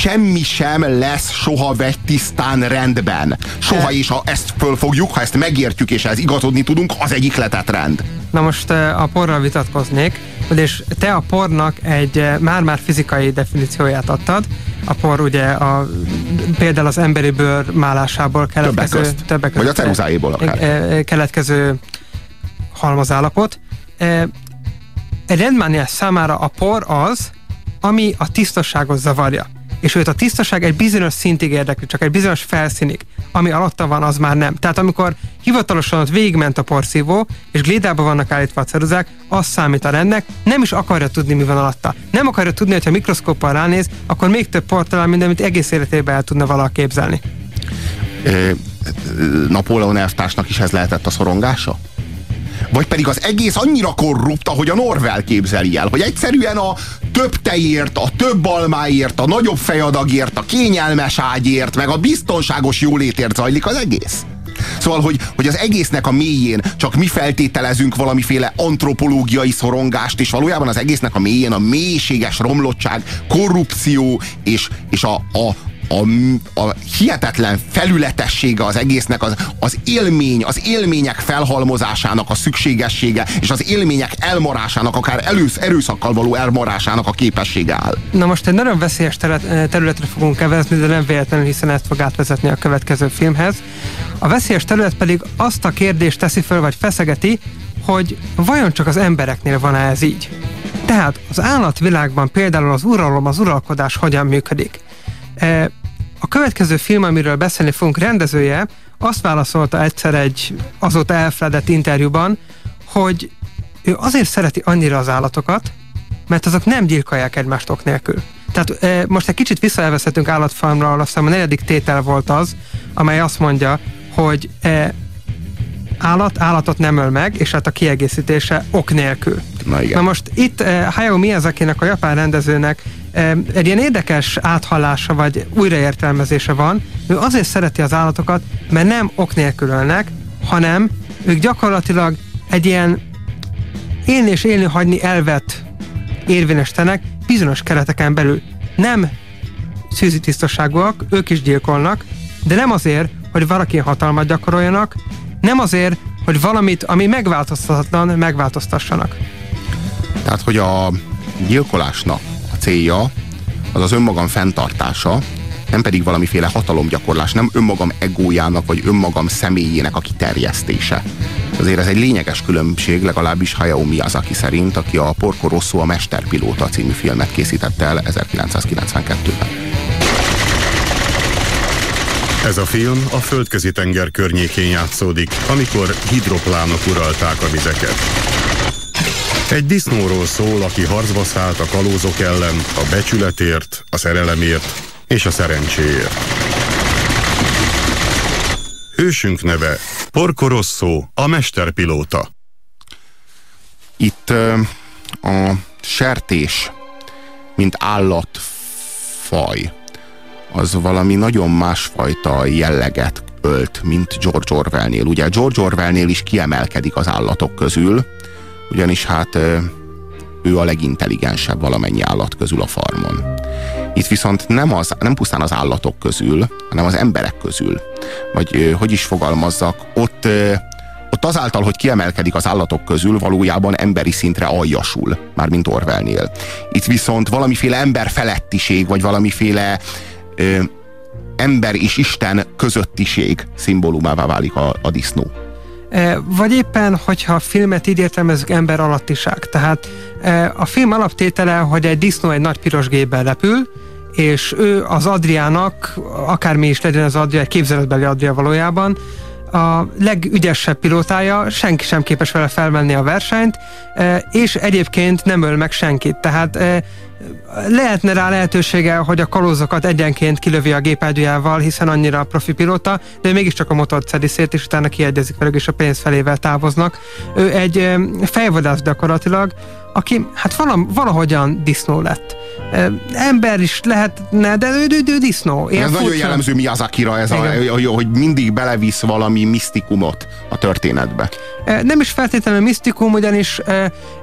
semmi sem lesz soha vegy tisztán rendben. Soha, és ha ezt fölfogjuk, ha ezt megértjük, és ez igazodni tudunk, az egyik letett rend. Na most a porral vitatkoznék, és te a pornak egy már-már fizikai definícióját adtad. A por ugye a, például az emberi bőr málásából keletkező... Többek közt. Többek közt Vagy a ceruzáiból akár. Keletkező halmazállapot. Egy rendmániás számára a por az, ami a tisztaságot zavarja és őt a tisztaság egy bizonyos szintig érdekli, csak egy bizonyos felszínig, ami alatta van, az már nem. Tehát amikor hivatalosan ott végigment a porszívó, és glédába vannak állítva a ceruzák, az számít a rendnek, nem is akarja tudni, mi van alatta. Nem akarja tudni, hogyha mikroszkóppal ránéz, akkor még több port talál, mint amit egész életében el tudna valaki képzelni. Napóleon elvtársnak is ez lehetett a szorongása? Vagy pedig az egész annyira korrupt, ahogy a Norvel képzeli el, hogy egyszerűen a több tejért, a több almáért, a nagyobb fejadagért, a kényelmes ágyért, meg a biztonságos jólétért zajlik az egész. Szóval, hogy, hogy az egésznek a mélyén csak mi feltételezünk valamiféle antropológiai szorongást, és valójában az egésznek a mélyén a mélységes romlottság, korrupció és, és a, a, a, a hihetetlen felületessége az egésznek, az, az élmény, az élmények felhalmozásának a szükségessége, és az élmények elmarásának, akár elősz, erőszakkal való elmarásának a képessége áll. Na most egy nagyon veszélyes terület, területre fogunk kevezni, de nem véletlenül, hiszen ezt fog átvezetni a következő filmhez. A veszélyes terület pedig azt a kérdést teszi föl, vagy feszegeti, hogy vajon csak az embereknél van-e ez így? Tehát az állatvilágban például az uralom, az uralkodás hogyan működik? A következő film, amiről beszélni fogunk, rendezője azt válaszolta egyszer egy azóta elfeledett interjúban, hogy ő azért szereti annyira az állatokat, mert azok nem gyilkolják egymást ok nélkül. Tehát e, most egy kicsit visszaelvezhetünk állatfarmra, azt hiszem a negyedik tétel volt az, amely azt mondja, hogy e, állat állatot nem öl meg, és hát a kiegészítése ok nélkül. Na, igen. Na most itt eh, Hayao Miyazakinek, a japán rendezőnek egy ilyen érdekes áthallása vagy újraértelmezése van. Ő azért szereti az állatokat, mert nem ok nélkül ölnek, hanem ők gyakorlatilag egy ilyen élni és élni hagyni elvet érvényesítenek bizonyos kereteken belül. Nem szűzitisztaságúak, ők is gyilkolnak, de nem azért, hogy valaki hatalmat gyakoroljanak, nem azért, hogy valamit, ami megváltoztatlan, megváltoztassanak. Tehát, hogy a gyilkolásnak célja az az önmagam fenntartása, nem pedig valamiféle hatalomgyakorlás, nem önmagam egójának, vagy önmagam személyének a kiterjesztése. Azért ez egy lényeges különbség, legalábbis Hayao Miyazaki szerint, aki a Porco Rosso a Mesterpilóta című filmet készítette el 1992-ben. Ez a film a földközi tenger környékén játszódik, amikor hidroplánok uralták a vizeket. Egy disznóról szól, aki harcba szállt a kalózok ellen, a becsületért, a szerelemért és a szerencséért. Hősünk neve Porco Rosso, a mesterpilóta. Itt a sertés, mint állatfaj, az valami nagyon másfajta jelleget ölt, mint George Orwellnél. Ugye George Orwellnél is kiemelkedik az állatok közül, ugyanis hát ő a legintelligensebb valamennyi állat közül a farmon. Itt viszont nem, az, nem pusztán az állatok közül, hanem az emberek közül. Vagy hogy is fogalmazzak, ott, ott azáltal, hogy kiemelkedik az állatok közül, valójában emberi szintre aljasul, mármint Orwellnél. Itt viszont valamiféle emberfelettiség, vagy valamiféle ö, ember és Isten közöttiség szimbólumává válik a, a disznó. E, Vagy éppen, hogyha a filmet így értelmezzük, ember alattiság. Tehát e, a film alaptétele, hogy egy disznó egy nagy piros gépben repül, és ő az Adriának, akármi is legyen az Adria, egy képzeletbeli Adria valójában, a legügyesebb pilótája, senki sem képes vele felmenni a versenyt, e, és egyébként nem öl meg senkit. Tehát e, lehetne rá lehetősége, hogy a kalózokat egyenként kilövi a gépágyújával, hiszen annyira profi pilóta, de mégiscsak a motort szedi szét, és utána kiegyezik velük, és a pénz felével távoznak. Ő egy e, fejvadász gyakorlatilag, aki hát valam, valahogyan disznó lett. Ember is lehetne, de ő, ő, ő disznó. Ilyen ez nagyon furcsa. jellemző Miyazakira, ez a, hogy mindig belevisz valami misztikumot a történetbe. Nem is feltétlenül misztikum, ugyanis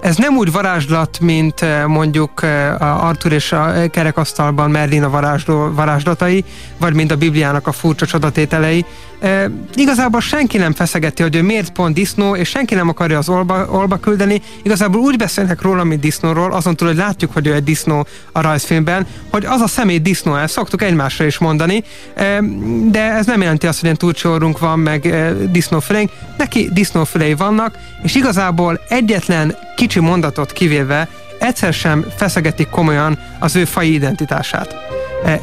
ez nem úgy varázslat, mint mondjuk a Arthur és a kerekasztalban Merlin a varázsló, varázslatai, vagy mint a Bibliának a furcsa csodatételei. E, Igazából senki nem feszegeti, hogy ő miért pont disznó, és senki nem akarja az olba, olba küldeni. Igazából úgy beszélnek róla, mint disznóról, azon túl, hogy látjuk, hogy ő egy disznó a rajzfilmben, hogy az a személy disznó, ezt szoktuk egymásra is mondani, e, de ez nem jelenti azt, hogy ilyen túlcsorunk van, meg e, disznófülénk. Neki disznófülei vannak, és igazából egyetlen kicsi mondatot kivéve egyszer sem feszegetik komolyan az ő fai identitását.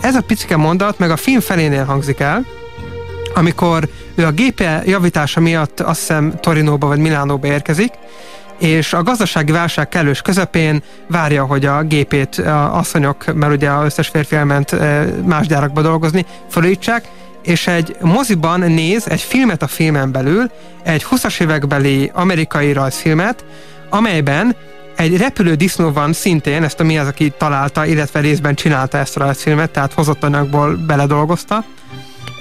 Ez a picike mondat meg a film felénél hangzik el, amikor ő a gépe javítása miatt azt hiszem Torinóba vagy Milánóba érkezik, és a gazdasági válság kellős közepén várja, hogy a gépét a asszonyok, mert ugye az összes férfi elment e, más gyárakba dolgozni, felújítsák, és egy moziban néz egy filmet a filmen belül, egy 20-as évekbeli amerikai rajzfilmet, amelyben egy repülő disznó van szintén, ezt a mi az, aki találta, illetve részben csinálta ezt a rajzfilmet, tehát hozott anyagból beledolgozta.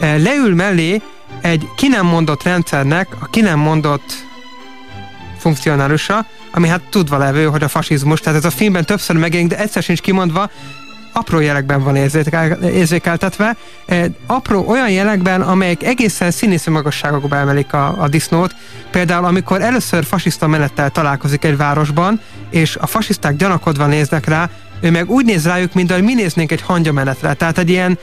E, Leül mellé egy ki nem mondott rendszernek a ki nem mondott funkcionálusa, ami hát tudva levő, hogy a fasizmus, tehát ez a filmben többször megjelenik, de egyszer sincs kimondva, apró jelekben van érzékel, érzékeltetve, e, apró olyan jelekben, amelyek egészen színészi magasságokba emelik a, a disznót. Például, amikor először fasiszta menettel találkozik egy városban, és a fasiszták gyanakodva néznek rá, ő meg úgy néz rájuk, mint ahogy mi néznénk egy hangyamenetre. Tehát egy ilyen,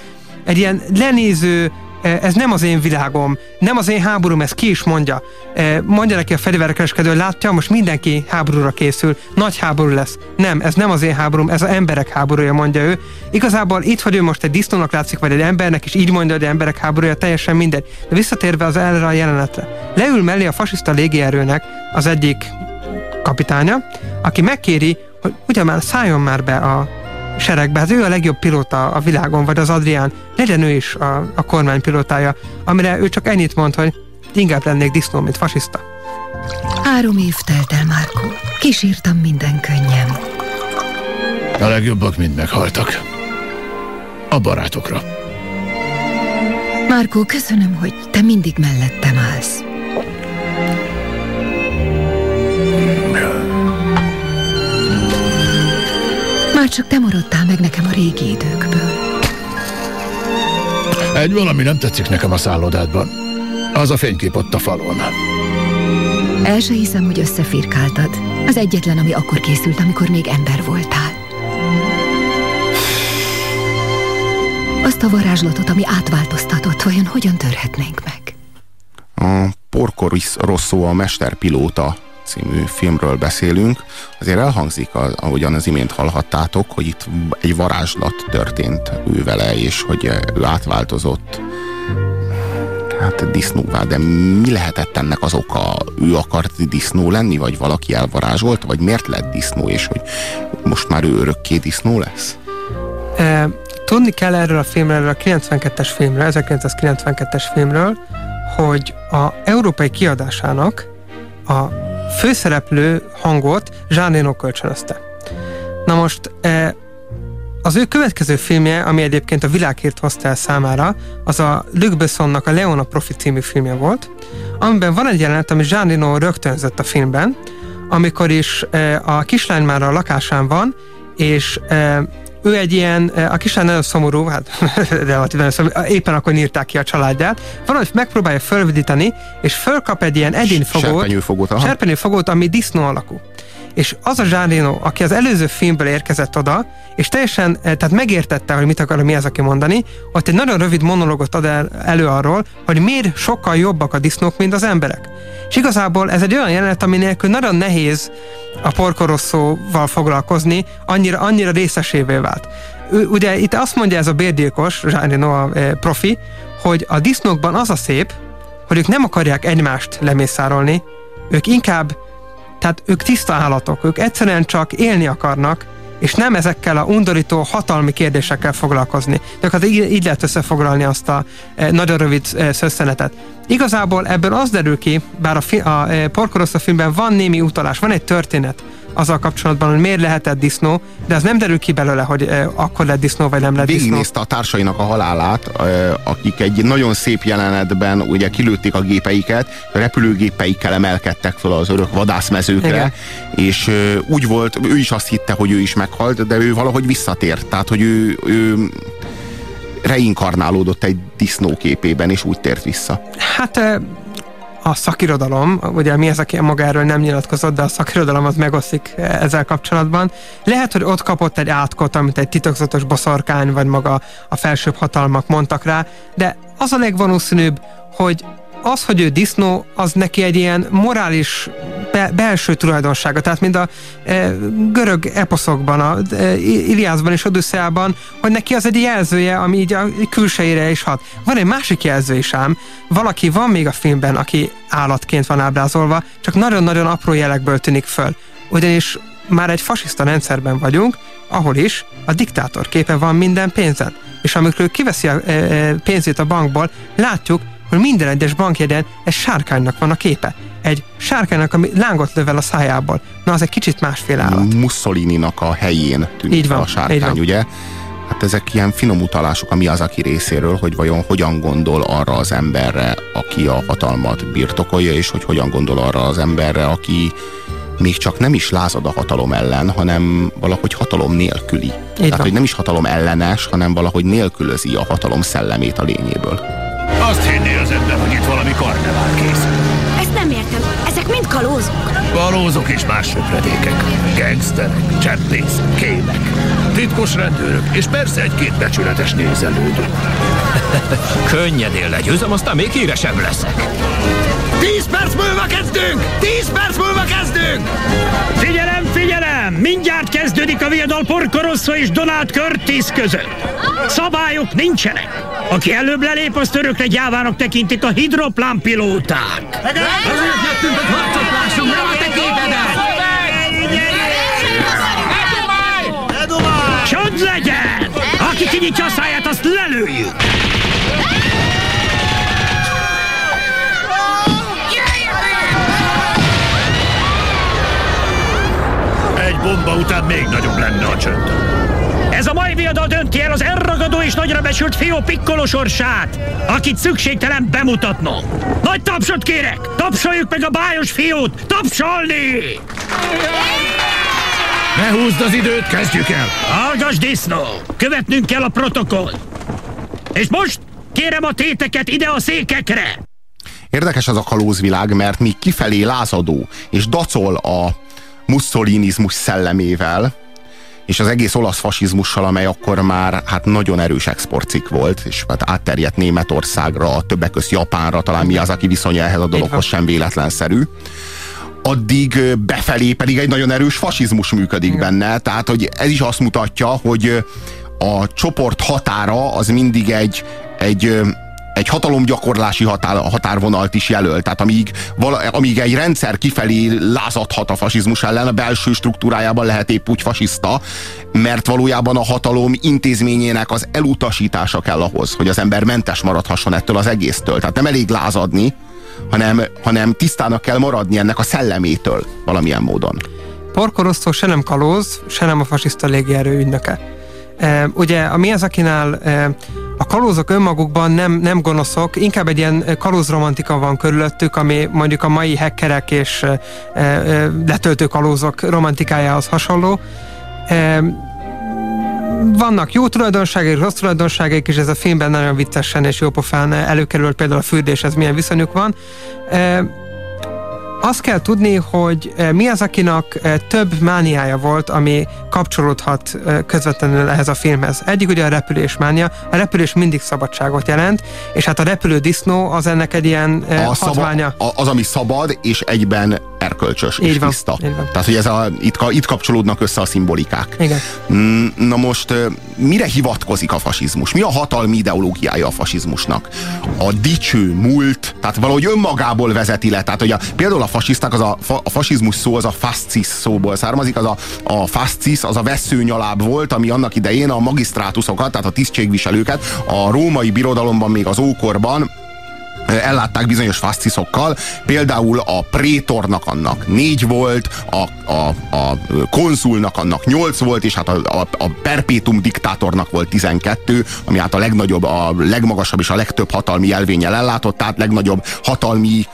egy ilyen lenéző, ez nem az én világom, nem az én háborúm, ez ki is mondja. E, mondja neki a fegyverkereskedő, látja, most mindenki háborúra készül, nagy háború lesz. Nem, ez nem az én háborúm, ez az emberek háborúja, mondja ő. Igazából itt, hogy ő most egy disznónak látszik, vagy egy embernek, és így mondja, hogy emberek háborúja, teljesen mindegy. De visszatérve az erre a jelenetre. Leül mellé a fasiszta légierőnek az egyik kapitánya, aki megkéri, hogy ugye már szálljon már be a seregbe. Hát ő a legjobb pilóta a világon, vagy az Adrián. Legyen ő is a, a kormány pilótája. Amire ő csak ennyit mond, hogy inkább lennék disznó, mint fasiszta. Három év telt el, Márko. Kísírtam minden könnyem. A legjobbak mind meghaltak. A barátokra. Márkó, köszönöm, hogy te mindig mellettem állsz. Már csak te maradtál meg nekem a régi időkből. Egy valami nem tetszik nekem a szállodádban. Az a fénykép ott a falon. El se hiszem, hogy összefirkáltad. Az egyetlen, ami akkor készült, amikor még ember voltál. Azt a varázslatot, ami átváltoztatott, vajon hogyan törhetnénk meg? A Porco Rosso a mesterpilóta című filmről beszélünk, azért elhangzik, ahogyan az imént hallhattátok, hogy itt egy varázslat történt ő vele, és hogy ő átváltozott hát disznóvá, de mi lehetett ennek az oka? Ő akart disznó lenni, vagy valaki elvarázsolt, vagy miért lett disznó, és hogy most már ő örökké disznó lesz? E, tudni kell erről a filmről, erről a 92-es filmről, 1992-es filmről, hogy a európai kiadásának a főszereplő hangot Reno kölcsönözte. Na most e, az ő következő filmje, ami egyébként a világhírt hozta el számára, az a Luc Bessonnak a Leona Profi című filmje volt, amiben van egy jelenet, ami Reno rögtönzött a filmben, amikor is e, a kislány már a lakásán van, és e, ő egy ilyen, a kislány nagyon szomorú, hát relatíven szomorú, éppen akkor írták ki a családját, valahogy megpróbálja fölvidítani, és fölkap egy ilyen edényfogót, serpenyőfogót, serpenyőfogót, ami disznó alakú. És az a Zsárino, aki az előző filmből érkezett oda, és teljesen, tehát megértette, hogy mit akar, mi az, aki mondani, ott egy nagyon rövid monológot ad el, elő arról, hogy miért sokkal jobbak a disznók, mint az emberek. És igazából ez egy olyan jelenet, ami nélkül nagyon nehéz a porkorosszóval foglalkozni, annyira, annyira részesévé vált. Ugye itt azt mondja ez a bérgyilkos, Zsárino a e, profi, hogy a disznókban az a szép, hogy ők nem akarják egymást lemészárolni, ők inkább, tehát ők tiszta állatok, ők egyszerűen csak élni akarnak, és nem ezekkel a undorító hatalmi kérdésekkel foglalkozni. Gyakorlatilag így, így lehet összefoglalni azt a e, nagyon rövid e, szösszenetet. Igazából ebből az derül ki, bár a, fi, a e, Porkoroszta filmben van némi utalás, van egy történet, azzal kapcsolatban, hogy miért lehetett disznó, de az nem derül ki belőle, hogy eh, akkor lett disznó, vagy nem lett disznó. Végignézte a társainak a halálát, eh, akik egy nagyon szép jelenetben ugye kilőtték a gépeiket, a repülőgépeikkel emelkedtek fel az örök vadászmezőkre, Igen. és eh, úgy volt, ő is azt hitte, hogy ő is meghalt, de ő valahogy visszatért. Tehát, hogy ő, ő reinkarnálódott egy disznóképében, és úgy tért vissza. Hát a szakirodalom, ugye mi az, aki magáról nem nyilatkozott, de a szakirodalom az megoszlik ezzel kapcsolatban. Lehet, hogy ott kapott egy átkot, amit egy titokzatos boszorkány, vagy maga a felsőbb hatalmak mondtak rá, de az a legvalószínűbb, hogy az, hogy ő disznó, az neki egy ilyen morális be, belső tulajdonsága, tehát mint a e, görög eposzokban, a e, Iliászban és Odüsszeában, hogy neki az egy jelzője, ami így a külsejére is hat. Van egy másik jelző is ám, valaki van még a filmben, aki állatként van ábrázolva, csak nagyon-nagyon apró jelekből tűnik föl. Ugyanis már egy fasiszta rendszerben vagyunk, ahol is a diktátor képe van minden pénzen. És amikor ő kiveszi a e, e pénzét a bankból, látjuk, hogy minden egyes bankjegyen egy sárkánynak van a képe. Egy sárkánynak, ami lángot lövel a szájából. Na, az egy kicsit másféle állat. Mussolini-nak a helyén tűnik így van, a sárkány, van. ugye? Hát ezek ilyen finom utalások a mi az, aki részéről, hogy vajon hogyan gondol arra az emberre, aki a hatalmat birtokolja, és hogy hogyan gondol arra az emberre, aki még csak nem is lázad a hatalom ellen, hanem valahogy hatalom nélküli. Így Tehát, van. hogy nem is hatalom ellenes, hanem valahogy nélkülözi a hatalom szellemét a lényéből. Azt hinné az ember, hogy itt valami karnevál készül. Ezt nem értem. Ezek mind kalózok. Kalózok és más söpredékek. Gangsterek, csempészek, kémek. Titkos rendőrök, és persze egy-két becsületes nézelődő. Könnyedén legyőzöm, aztán még híresebb leszek. Tíz perc múlva kezdünk! Tíz perc múlva kezdünk! Figyelem, figyelem! Mindjárt kezdődik a viadal Porco Rosso és Donald Curtis között. Szabályok nincsenek. Aki előbb lelép, azt örökre gyávának tekintik a hidroplán pilóták. Azért jöttünk, hogy harcot nem a te képedet! Csodz legyen! Aki kinyitja a száját, azt lelőjük! Egy bomba után még nagyobb lenne a csönd. Ez a mai viadal dönti el az elragadó és nagyra becsült Fio Piccolo sorsát, akit szükségtelen bemutatnom. Nagy tapsot kérek! Tapsoljuk meg a bájos fiút! Tapsolni! Ne húzd az időt, kezdjük el! Hallgass, disznó! Követnünk kell a protokoll! És most kérem a téteket ide a székekre! Érdekes ez a kalózvilág, mert még kifelé lázadó, és dacol a muszolinizmus szellemével, és az egész olasz fasizmussal, amely akkor már hát nagyon erős exportcik volt, és hát átterjedt Németországra, többek között Japánra, talán mi az, aki viszonya ehhez a dologhoz sem véletlenszerű addig befelé pedig egy nagyon erős fasizmus működik Igen. benne, tehát hogy ez is azt mutatja, hogy a csoport határa az mindig egy, egy egy hatalomgyakorlási határ, határvonalt is jelöl. Tehát amíg, vala, amíg egy rendszer kifelé lázadhat a fasizmus ellen, a belső struktúrájában lehet épp úgy fasiszta, mert valójában a hatalom intézményének az elutasítása kell ahhoz, hogy az ember mentes maradhasson ettől az egésztől. Tehát nem elég lázadni, hanem, hanem tisztának kell maradni ennek a szellemétől valamilyen módon. Porco Rosso se nem kalóz, se nem a fasiszta légierő ügynöke. Ugye a Miyazakinál e, a kalózok önmagukban nem, nem gonoszok, inkább egy ilyen kalózromantika van körülöttük, ami mondjuk a mai hackerek és letöltő kalózok romantikájához hasonló. Vannak jó tulajdonságaik, rossz tulajdonságaik, és ez a filmben nagyon viccesen és jópofán előkerült például a fürdéshez milyen viszonyuk van. Azt kell tudni, hogy mi az, akinek több mániája volt, ami kapcsolódhat közvetlenül ehhez a filmhez. Egyik ugye a repülés mánia. A repülés mindig szabadságot jelent, és hát a repülő disznó az ennek egy ilyen a hatványa. Szaba, az, ami szabad, és egyben erkölcsös Így és van, tiszta. így van. Tehát, hogy ez a, itt, itt kapcsolódnak össze a szimbolikák. Igen. Mm, Na most mire hivatkozik a fasizmus? Mi a hatalmi ideológiája a fasizmusnak? A dicső múlt, tehát valahogy önmagából vezeti le. Tehát, hogy a, például a fasiszták, az a, a fasizmus szó az a fascis szóból származik, az a, a fascis, az a veszőnyaláb volt, ami annak idején a magisztrátusokat, tehát a tisztségviselőket a római birodalomban még az ókorban ellátták bizonyos fasciszokkal, például a prétornak annak négy volt, a, a, a konzulnak annak nyolc volt, és hát a, a, a perpétum diktátornak volt 12, ami hát a legnagyobb, a legmagasabb és a legtöbb hatalmi jelvényel ellátott, tehát legnagyobb hatalmi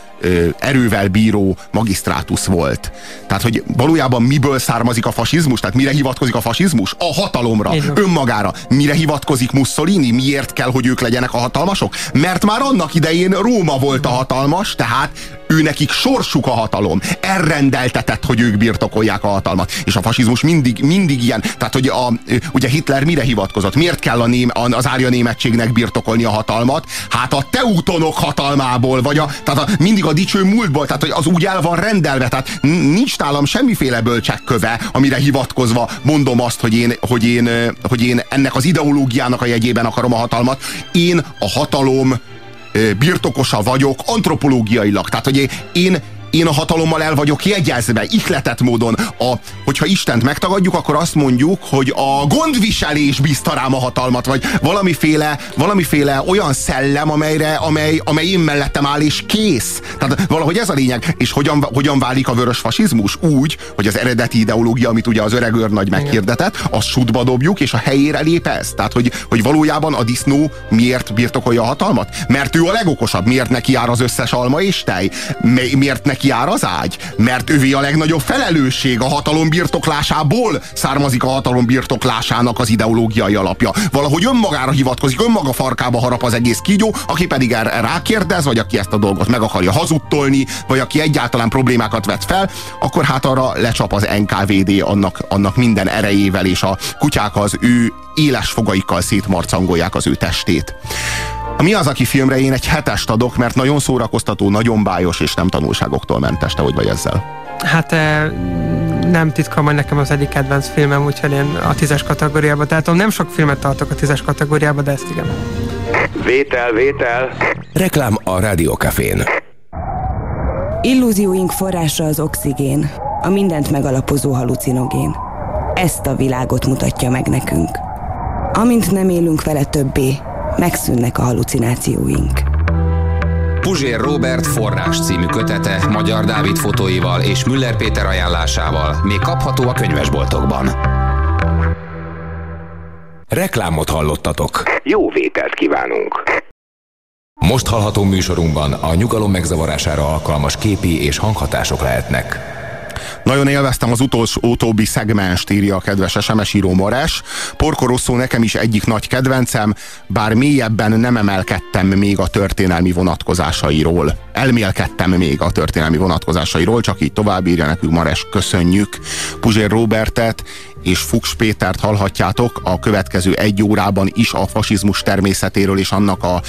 erővel bíró magisztrátus volt. Tehát, hogy valójában miből származik a fasizmus? Tehát mire hivatkozik a fasizmus? A hatalomra, önmagára. Mire hivatkozik Mussolini? Miért kell, hogy ők legyenek a hatalmasok? Mert már annak idején Róma volt a hatalmas, tehát ő nekik sorsuk a hatalom. Elrendeltetett, hogy ők birtokolják a hatalmat. És a fasizmus mindig, mindig ilyen. Tehát, hogy a, ugye Hitler mire hivatkozott? Miért kell a ném, az árja németségnek birtokolni a hatalmat? Hát a teutonok hatalmából, vagy a, tehát a, mindig a dicső múltból, tehát hogy az úgy el van rendelve, tehát nincs nálam semmiféle bölcsekköve, amire hivatkozva mondom azt, hogy én, hogy én, hogy én ennek az ideológiának a jegyében akarom a hatalmat. Én a hatalom birtokosa vagyok antropológiailag. Tehát, hogy én, én a hatalommal el vagyok jegyezve, ihletett módon. A, hogyha Istent megtagadjuk, akkor azt mondjuk, hogy a gondviselés bízta rám a hatalmat, vagy valamiféle, valamiféle olyan szellem, amelyre, amely, amely én mellettem áll, és kész. Tehát valahogy ez a lényeg. És hogyan, hogyan válik a vörös fasizmus? Úgy, hogy az eredeti ideológia, amit ugye az öreg őrnagy meghirdetett, azt sútba dobjuk, és a helyére lép ez. Tehát, hogy, hogy valójában a disznó miért birtokolja a hatalmat? Mert ő a legokosabb. Miért neki jár az összes alma és tej? Mi- Miért neki kiár az ágy, mert ővé a legnagyobb felelősség a hatalom birtoklásából származik a hatalom birtoklásának az ideológiai alapja. Valahogy önmagára hivatkozik, önmaga farkába harap az egész kígyó, aki pedig erre rákérdez, vagy aki ezt a dolgot meg akarja hazudtolni, vagy aki egyáltalán problémákat vet fel, akkor hát arra lecsap az NKVD annak, annak minden erejével, és a kutyák az ő éles fogaikkal szétmarcangolják az ő testét. A Mi az, aki filmre én egy hetest adok, mert nagyon szórakoztató, nagyon bájos, és nem tanulságoktól mentes, te hogy vagy ezzel? Hát eh, nem titka, hogy nekem az egyik kedvenc filmem, úgyhogy én a tízes kategóriába, tehát nem sok filmet tartok a tízes kategóriába, de ezt igen. Vétel, vétel. Reklám a Rádiókafén. Illúzióink forrása az oxigén, a mindent megalapozó halucinogén. Ezt a világot mutatja meg nekünk. Amint nem élünk vele többé, megszűnnek a halucinációink. Puzsér Robert forrás című kötete Magyar Dávid fotóival és Müller Péter ajánlásával még kapható a könyvesboltokban. Reklámot hallottatok. Jó vételt kívánunk. Most hallható műsorunkban a nyugalom megzavarására alkalmas képi és hanghatások lehetnek. Nagyon élveztem az utolsó utóbbi szegmenst, írja a kedves SMS író Mares. Porkorosszó nekem is egyik nagy kedvencem, bár mélyebben nem emelkedtem még a történelmi vonatkozásairól. Elmélkedtem még a történelmi vonatkozásairól, csak így tovább írja nekünk Mares, köszönjük. Puzsér Robertet és Fuchs Pétert hallhatjátok a következő egy órában is a fasizmus természetéről és annak a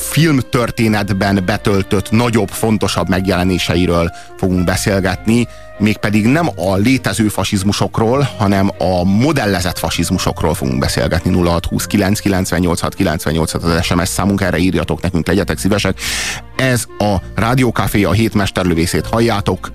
filmtörténetben betöltött nagyobb, fontosabb megjelenéseiről fogunk beszélgetni, mégpedig nem a létező fasizmusokról, hanem a modellezett fasizmusokról fogunk beszélgetni 0629 98 98 az SMS számunk, erre írjatok nekünk, legyetek szívesek. Ez a Rádiókafé, a hét mesterlövészét halljátok,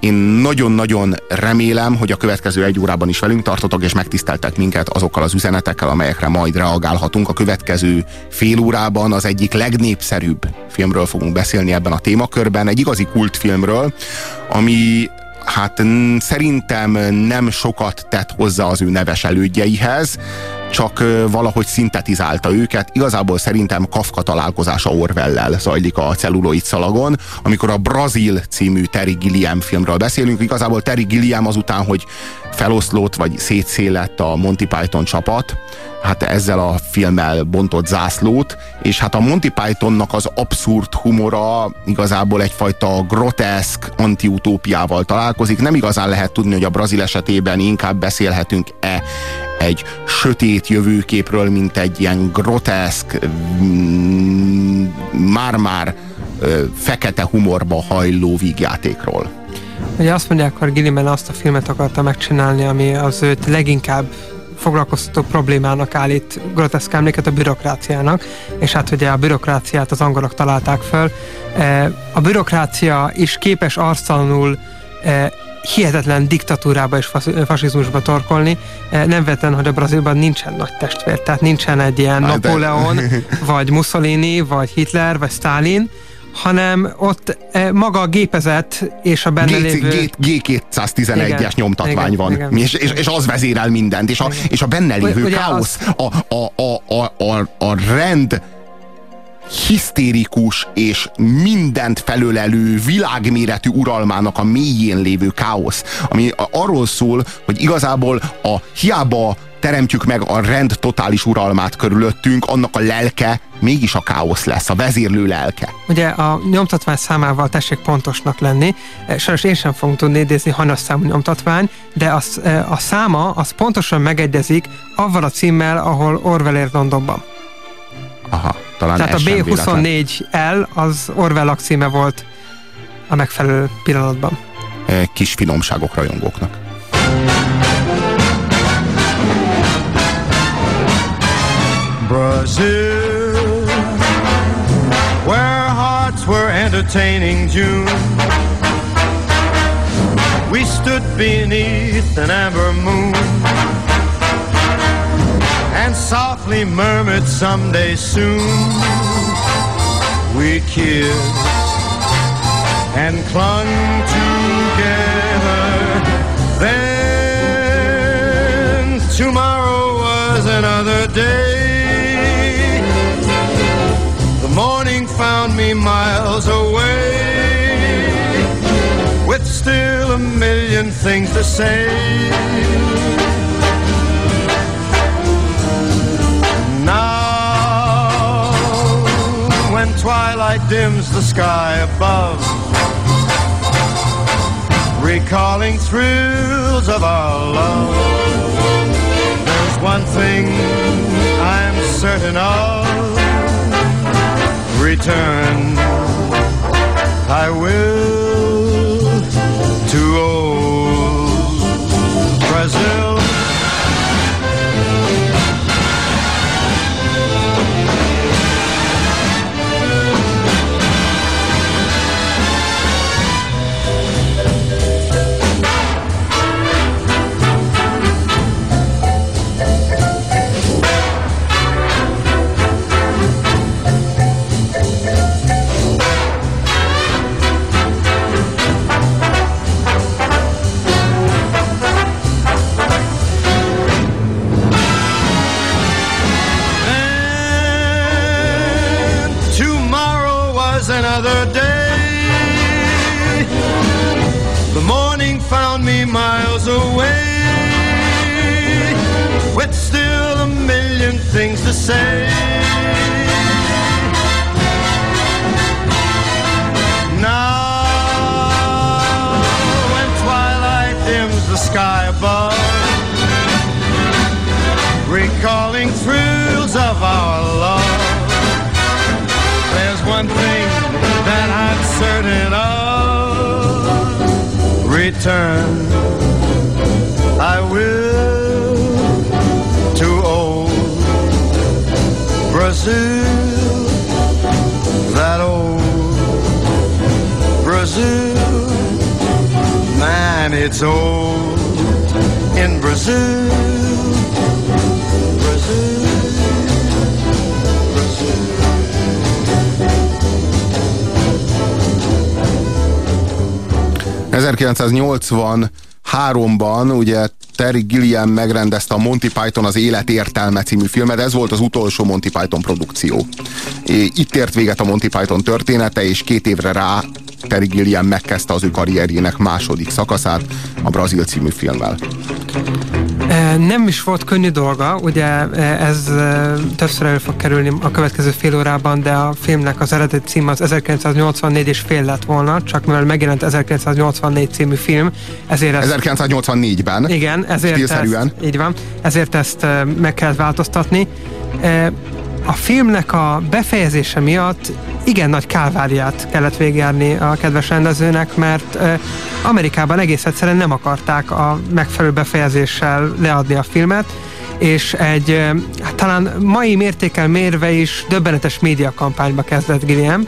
én nagyon-nagyon remélem, hogy a következő egy órában is velünk tartotok, és megtiszteltek minket azokkal az üzenetekkel, amelyekre majd reagálhatunk. A következő fél órában az egyik legnépszerűbb filmről fogunk beszélni ebben a témakörben, egy igazi kultfilmről, ami hát szerintem nem sokat tett hozzá az ő neves elődjeihez, csak valahogy szintetizálta őket. Igazából szerintem Kafka találkozása Orwell-lel zajlik a celluloid szalagon, amikor a Brazil című Terry Gilliam filmről beszélünk. Igazából Terry Gilliam azután, hogy feloszlott vagy szétszélett a Monty Python csapat, hát ezzel a filmmel bontott zászlót, és hát a Monty Pythonnak az abszurd humora igazából egyfajta groteszk antiutópiával találkozik. Nem igazán lehet tudni, hogy a brazil esetében inkább beszélhetünk-e egy sötét jövőképről, mint egy ilyen groteszk, mm, már-már fekete humorba hajló vígjátékról. Ugye azt mondják, hogy Gilliman azt a filmet akarta megcsinálni, ami az őt leginkább foglalkoztató problémának állít groteszk emléket a bürokráciának, és hát ugye a bürokráciát az angolok találták föl. A bürokrácia is képes arctalanul hihetetlen diktatúrába és fasizmusba torkolni. Nem veten, hogy a Brazilban nincsen nagy testvér, tehát nincsen egy ilyen hát Napóleon, vagy Mussolini, vagy Hitler, vagy Stalin, hanem ott maga a gépezet és a benne G- lévő... G211-es nyomtatvány igen, van, igen. És, és, és az vezérel mindent, és a, és a benne lévő Ugye káosz, az... a, a, a, a, a, a rend hisztérikus és mindent felölelő világméretű uralmának a mélyén lévő káosz, ami arról szól, hogy igazából a hiába teremtjük meg a rend totális uralmát körülöttünk, annak a lelke mégis a káosz lesz, a vezérlő lelke. Ugye a nyomtatvány számával tessék pontosnak lenni. Sajnos én sem fogom tudni idézni hanas számú nyomtatvány, de az, e, a száma az pontosan megegyezik avval a címmel, ahol Orwell ér Londonban. Aha, talán Tehát a B24L az Orwell címe volt a megfelelő pillanatban. E, kis finomságok rajongóknak. Brazil, where hearts were entertaining June. We stood beneath an amber moon softly murmured someday soon. We kissed and clung together. Then tomorrow was another day. The morning found me miles away. With still a million things to say. When twilight dims the sky above, recalling thrills of our love, there's one thing I'm certain of. Return, I will to old Brazil. ...1983-ban ugye Terry Gilliam megrendezte a Monty Python az Élet értelme című filmet, ez volt az utolsó Monty Python produkció. Itt ért véget a Monty Python története, és két évre rá Terry Gilliam megkezdte az ő karrierjének második szakaszát a Brazil című filmmel. Nem is volt könnyű dolga, ugye ez többször elő fog kerülni a következő fél órában, de a filmnek az eredeti cím az 1984 és fél lett volna, csak mivel megjelent 1984 című film, ezért ez... 1984-ben. Igen, ezért ezt, így van, ezért ezt meg kellett változtatni. A filmnek a befejezése miatt igen nagy kálváriát kellett végigjárni a kedves rendezőnek, mert Amerikában egész egyszerűen nem akarták a megfelelő befejezéssel leadni a filmet, és egy hát talán mai mértékkel mérve is döbbenetes médiakampányba kezdett Gilliam,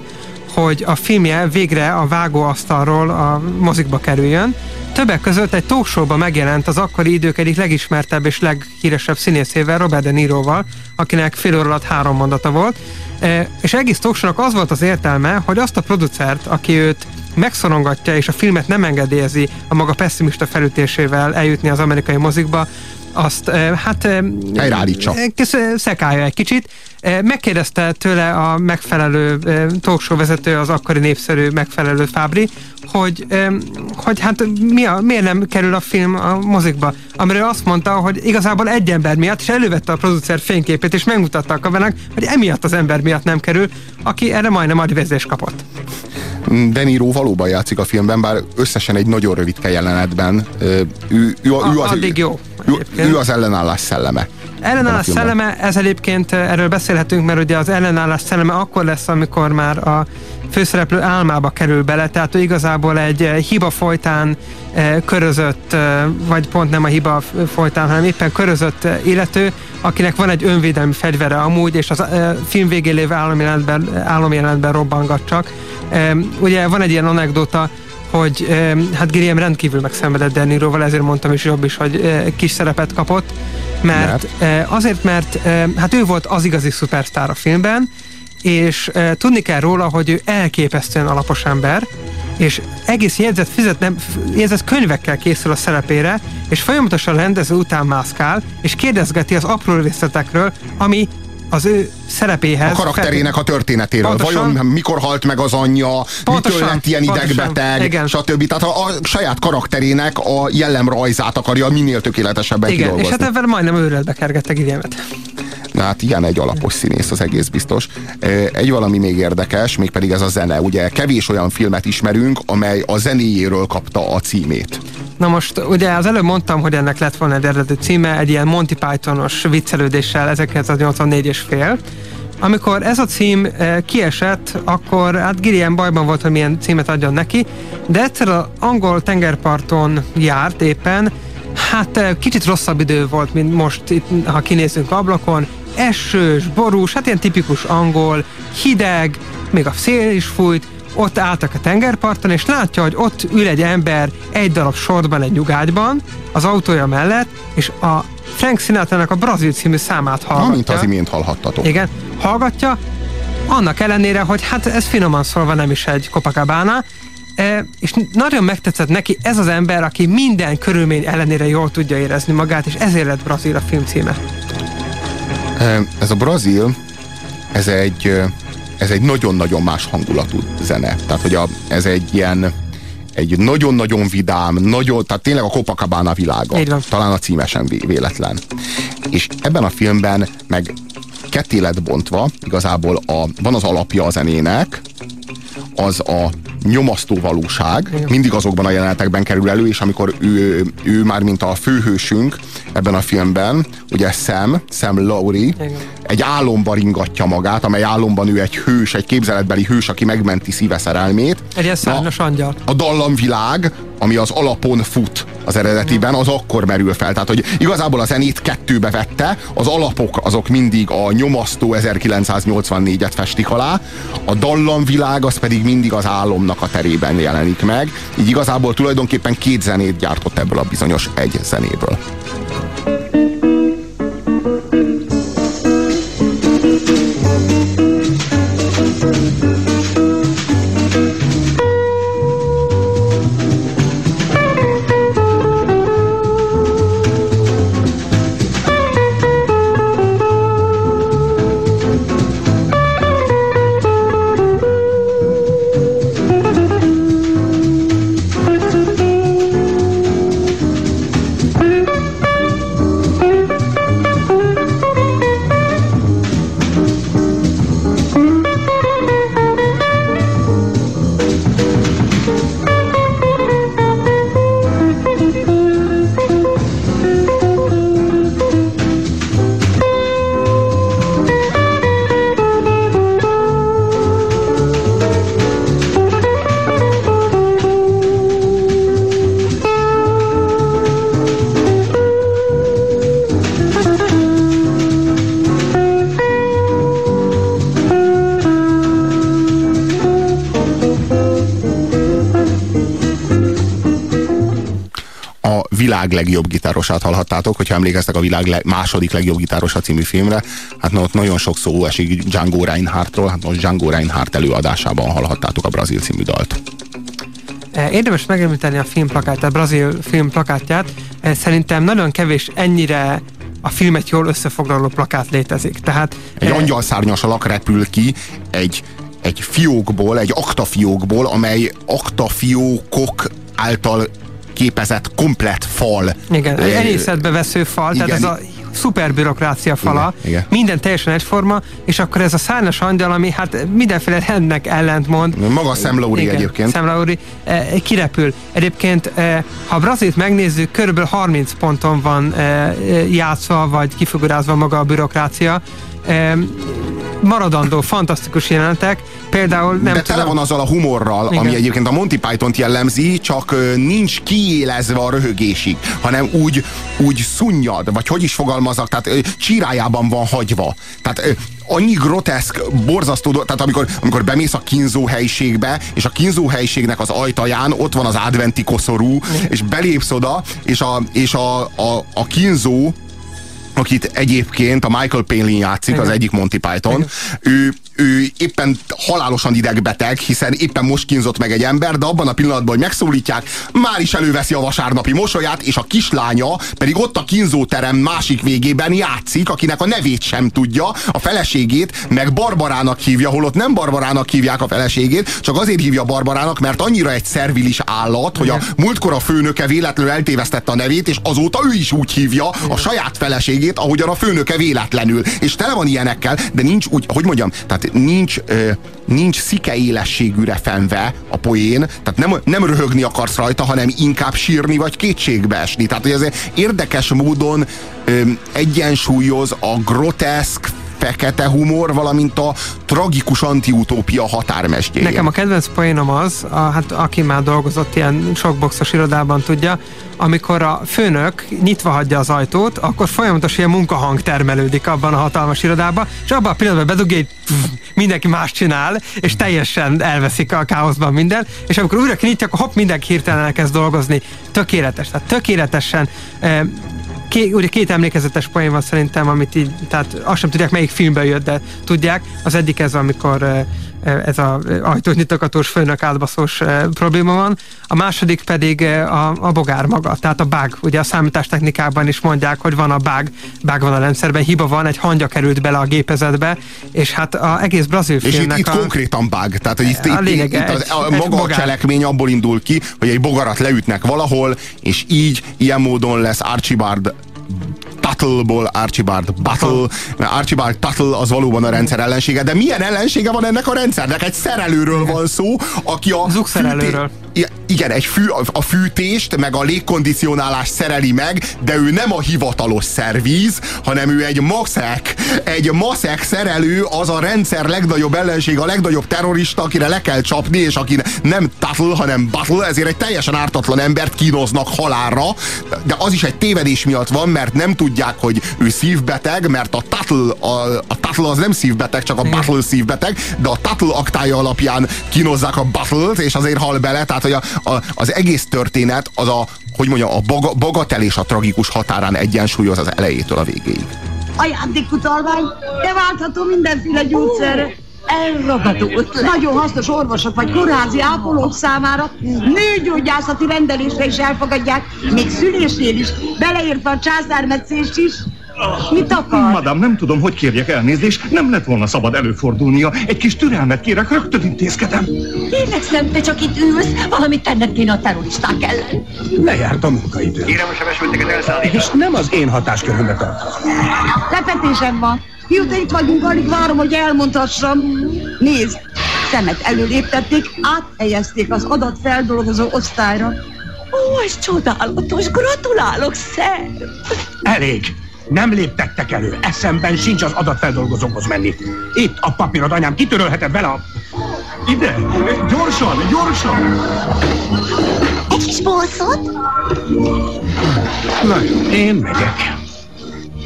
hogy a filmje végre a vágóasztalról a mozikba kerüljön. Többek között egy talkshowban megjelent az akkori idők egyik legismertebb és leghíresebb színészével, Robert De Niroval, akinek fél óra alatt három mondata volt. E, És egész talkshownak az volt az értelme, hogy azt a producert, aki őt megszorongatja és a filmet nem engedélyezi a maga pessimista felütésével eljutni az amerikai mozikba, azt eh, hát eh, Helyreállítsa. eh, szekálja egy kicsit. Megkérdezte tőle a megfelelő talkshow vezető, az akkori népszerű megfelelő Fábri, hogy, hogy hát mi a, miért nem kerül a film a mozikba. Amiről azt mondta, hogy igazából egy ember miatt, és elővette a producer fényképét, és megmutatta a kamerának, hogy emiatt az ember miatt nem kerül, aki erre majdnem advézést kapott. De Niro valóban játszik a filmben, bár összesen egy nagyon rövidke jelenetben. Ö, Ő, ő, A- ő, az, addig jó. Ő, ő az ellenállás szelleme. Ellenállás szelleme, ez egyébként eh, erről beszélhetünk, mert ugye az ellenállás szelleme akkor lesz, amikor már a főszereplő álmába kerül bele, tehát ő igazából egy eh, hiba folytán eh, körözött, vagy pont nem a hiba folytán, hanem éppen körözött illető, akinek van egy önvédelmi fegyvere amúgy, és az film végén lévő álomjelenetben, álomjelenetben robbangat csak. Ugye van egy ilyen anekdota, hogy hát Gilliam rendkívül megszenvedett De Niroval, ezért mondtam is jobb is, hogy kis szerepet kapott, mert eh, azért, mert hát ő volt az igazi szupersztár a filmben, és tudni kell róla, hogy ő elképesztően alapos ember, és egész jegyzet, fizet, nem, f- jegyzet könyvekkel készül a szerepére, és folyamatosan rendező után mászkál, és kérdezgeti az apró részletekről, ami az ő szerepéhez. A karakterének a történetéről. Pontosan. Vajon mikor halt meg az anyja, Pontosan, mitől lett ilyen pontosan. idegbeteg, Igen. stb. Tehát a, a saját karakterének a jellemrajzát akarja minél tökéletesebben Igen, és kidolgozni. hát ebben majdnem őrületbe kergette Gilliamet. Na hát ilyen egy alapos színész, az egész biztos. Egy valami még érdekes, mégpedig ez a zene. Ugye kevés olyan filmet ismerünk, amely a zenéjéről kapta a címét. Na most ugye az előbb mondtam, hogy ennek lett volna egy eredeti címe, egy ilyen Monty Pythonos viccelődéssel 1984 és fél. Amikor ez a cím eh, kiesett, akkor hát Gillian bajban volt, hogy milyen címet adjon neki, de egyszer az angol tengerparton járt éppen, hát eh, kicsit rosszabb idő volt, mint most itt, ha kinézünk ablakon, esős, borús, hát ilyen tipikus angol, hideg, még a szél is fújt, ott álltak a tengerparton, és látja, hogy ott ül egy ember egy darab sortban egy nyugágyban, az autója mellett, és a Frank sinatra a Brazil című számát hallgatja. Na, mint az imént hallhattatok. Igen, hallgatja, annak ellenére, hogy hát ez finoman szólva nem is egy Copacabana, e, és nagyon megtetszett neki ez az ember, aki minden körülmény ellenére jól tudja érezni magát, és ezért lett Brazil a film címe. Ö, Ez a brazil, ez egy, ö, ez egy nagyon-nagyon más hangulatú zene. Tehát, hogy a, ez egy ilyen egy nagyon-nagyon vidám, nagyon, tehát tényleg a Copacabana világa. Így van. Talán a címe sem vé- véletlen. És ebben a filmben meg ketté lett bontva, igazából a, van az alapja a zenének, az a nyomasztó valóság, mindig azokban a jelenetekben kerül elő, és amikor ő, ő már mint a főhősünk ebben a filmben, ugye Sam, Sam Lowry, egy álomba ringatja magát, amely álomban ő egy hős, egy képzeletbeli hős, aki megmenti szíve szerelmét. Egy szárnyas angyal. A dallamvilág, ami az alapon fut az eredetiben, az akkor merül fel. Tehát, hogy igazából a zenét kettőbe vette, az alapok azok mindig a nyomasztó 1984-et festik alá, a dallamvilág az pedig mindig az álomnak a terében jelenik meg. Így igazából tulajdonképpen két zenét gyártott ebből a bizonyos egy zenéből. Legjobb gitárosát hallhattátok, hogyha emlékeztek a világ le- második legjobb gitárosa című filmre, hát na, ott nagyon sok szó esik Django Reinhardtról, hát most Django Reinhardt előadásában hallhattátok a brazil című dalt. Eh, Érdemes megemlíteni a filmplakátját, a brazil filmplakátját. Eh, Szerintem nagyon kevés ennyire a filmet jól összefoglaló plakát létezik. Tehát Egy eh, angyalszárnyas alak repül ki egy, egy fiókból, egy aktafiókból, amely aktafiókok által képezett komplett fal. Igen, egy enyészetbe vesző fal, igen, tehát ez a szuperbürokrácia fala, Igen, igen. minden teljesen egyforma, és akkor ez a szárnyas angyal, ami hát mindenféle rendnek ellentmond. Maga Sam Lowry Igen, egyébként. Sam Lowry eh, kirepül. Egyébként, eh, ha Brazilt megnézzük, körülbelül 30 ponton van eh, játszva, vagy kifigurázva maga a bürokrácia. Eh, maradandó, fantasztikus jelenetek. Például nem de tele van azzal a humorral, Igen. ami egyébként a Monty Python-t jellemzi, csak nincs kiélezve a röhögésig, hanem úgy, úgy szunnyad, vagy hogy is fogalmazok, tehát ö, csírájában van hagyva. Tehát annyi groteszk, borzasztó, tehát amikor, amikor bemész a kínzó helyiségbe, és a kínzó helyiségnek az ajtaján ott van az adventi koszorú, és belépsz oda, és a, és a, a, a kínzó akit egyébként a Michael Palin játszik, az egyik Monty Python, ő, ő éppen halálosan idegbeteg, hiszen éppen most kínzott meg egy ember, de abban a pillanatban, hogy megszólítják, már is előveszi a vasárnapi mosolyát, és a kislánya pedig ott a kínzóterem másik végében játszik, akinek a nevét sem tudja, a feleségét meg Barbarának hívja, holott nem Barbarának hívják a feleségét, csak azért hívja Barbarának, mert annyira egy szervilis állat, hogy a múltkor a főnöke véletlenül eltévesztette a nevét, és azóta ő is úgy hívja a saját feleségét, ahogyan a főnöke véletlenül. És tele van ilyenekkel, de nincs úgy, hogy mondjam, tehát nincs, ö, nincs szike élességűre fenve a poén, tehát nem, nem röhögni akarsz rajta, hanem inkább sírni vagy kétségbe esni. Tehát, hogy ez érdekes módon egyensúlyoz a groteszk, fekete humor, valamint a tragikus antiutópia határmestjéje. Nekem a kedvenc poénom az, a, hát aki már dolgozott ilyen sokboxos irodában tudja, amikor a főnök nyitva hagyja az ajtót, akkor folyamatosan ilyen munkahang termelődik abban a hatalmas irodában, és abban a pillanatban bedugja, hogy mindenki más csinál, és teljesen elveszik a káoszban minden, és amikor újra kinyitja, akkor hopp, mindenki hirtelen elkezd dolgozni. Tökéletes, tehát tökéletesen eh, Ké, ugye két emlékezetes poén van szerintem, amit így, tehát azt sem tudják, melyik filmben jött, de tudják. Az egyik ez, amikor ez a ajtót nyitogatós főnök átbaszós probléma van. A második pedig a, a bogár maga, tehát a bug. Ugye a számítástechnikában is mondják, hogy van a bug, bug van a rendszerben, hiba van, egy hangya került bele a gépezetbe, és hát az egész brazil filmnek És itt, itt a, konkrétan bug, tehát hogy itt, a itt, lényege itt az, a, maga a bogár. cselekmény abból indul ki, hogy egy bogarat leütnek valahol, és így, ilyen módon lesz Archibald Tuttle-ból Archibald Battle, Archibald Tuttle az valóban a rendszer ellensége, de milyen ellensége van ennek a rendszernek? Egy szerelőről van szó, aki a Zugszerelőről. I- Igen, egy fű, a fűtést, meg a légkondicionálást szereli meg, de ő nem a hivatalos szervíz, hanem ő egy maszek. Egy maszek szerelő az a rendszer legnagyobb ellenség, a legnagyobb terrorista, akire le kell csapni, és aki nem Tuttle, hanem Battle, ezért egy teljesen ártatlan embert kínoznak halálra, de az is egy tévedés miatt van, mert nem tudják, hogy ő szívbeteg, mert a Tuttle, a, a Tuttle az nem szívbeteg, csak a Battle szívbeteg, de a Tuttle aktája alapján kínozzák a Battle-t, és azért hal bele, tehát hogy a, a, az egész történet az a, hogy mondjam, a baga, bagatel és a tragikus határán egyensúlyoz az elejétől a végéig. Ajándékutalvány, de váltható mindenféle gyógyszerre. Elragadó ötlet. Nagyon hasznos orvosok vagy kórházi ápolók számára nőgyógyászati rendelésre is elfogadják, még szülésnél is, beleértve a császármetszést is. Mit akar? Madám, nem tudom, hogy kérjek elnézést, nem lett volna szabad előfordulnia. Egy kis türelmet kérek, rögtön intézkedem. Kérlek szem, te csak itt ülsz, valamit tenned kéne a terroristák ellen. Lejárt a munkaidő. Kérem a sebesülteket elszállítani. És nem az én hatáskörömbe tartozik. Lepetésem van. Mióta itt vagyunk, alig várom, hogy elmondhassam. Nézd, szemet előléptették, áthelyezték az adatfeldolgozó osztályra. Ó, ez csodálatos, gratulálok, szer! Elég! Nem léptettek elő, eszemben sincs az adatfeldolgozókhoz menni. Itt a papírod, anyám, kitörölheted vele a... Ide! Gyorsan, gyorsan! Egy kis bolszot? Na jó, én megyek.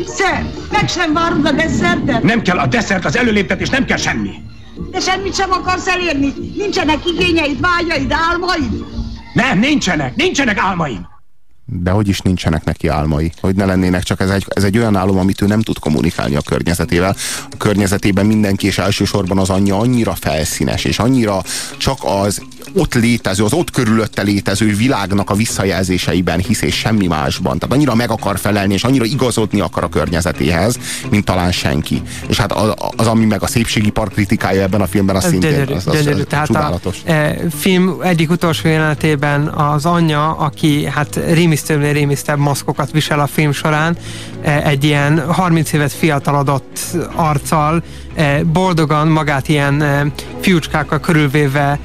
Szer, meg sem várod a desszertet? Nem kell a desszert, az előléptetés, nem kell semmi. De semmit sem akarsz elérni? Nincsenek igényeid, vágyaid, álmaid? Nem, nincsenek, nincsenek álmaim. De hogy is nincsenek neki álmai, hogy ne lennének, csak ez egy, ez egy olyan álom, amit ő nem tud kommunikálni a környezetével. A környezetében mindenki, és elsősorban az anyja annyira felszínes, és annyira csak az ott létező, az ott körülötte létező világnak a visszajelzéseiben hisz, és semmi másban. Tehát annyira meg akar felelni, és annyira igazodni akar a környezetéhez, mint talán senki. És hát az, az ami meg a szépségi park kritikája ebben a filmben, az szintén az, az, gyönyörű. az Tehát csodálatos. a e, film egyik utolsó jelenetében az anyja, aki hát rémisztőbbnél rémisztebb maszkokat visel a film során, e, egy ilyen 30 évet fiatalodott arccal, e, boldogan magát ilyen e, fiúcskákkal körülvéve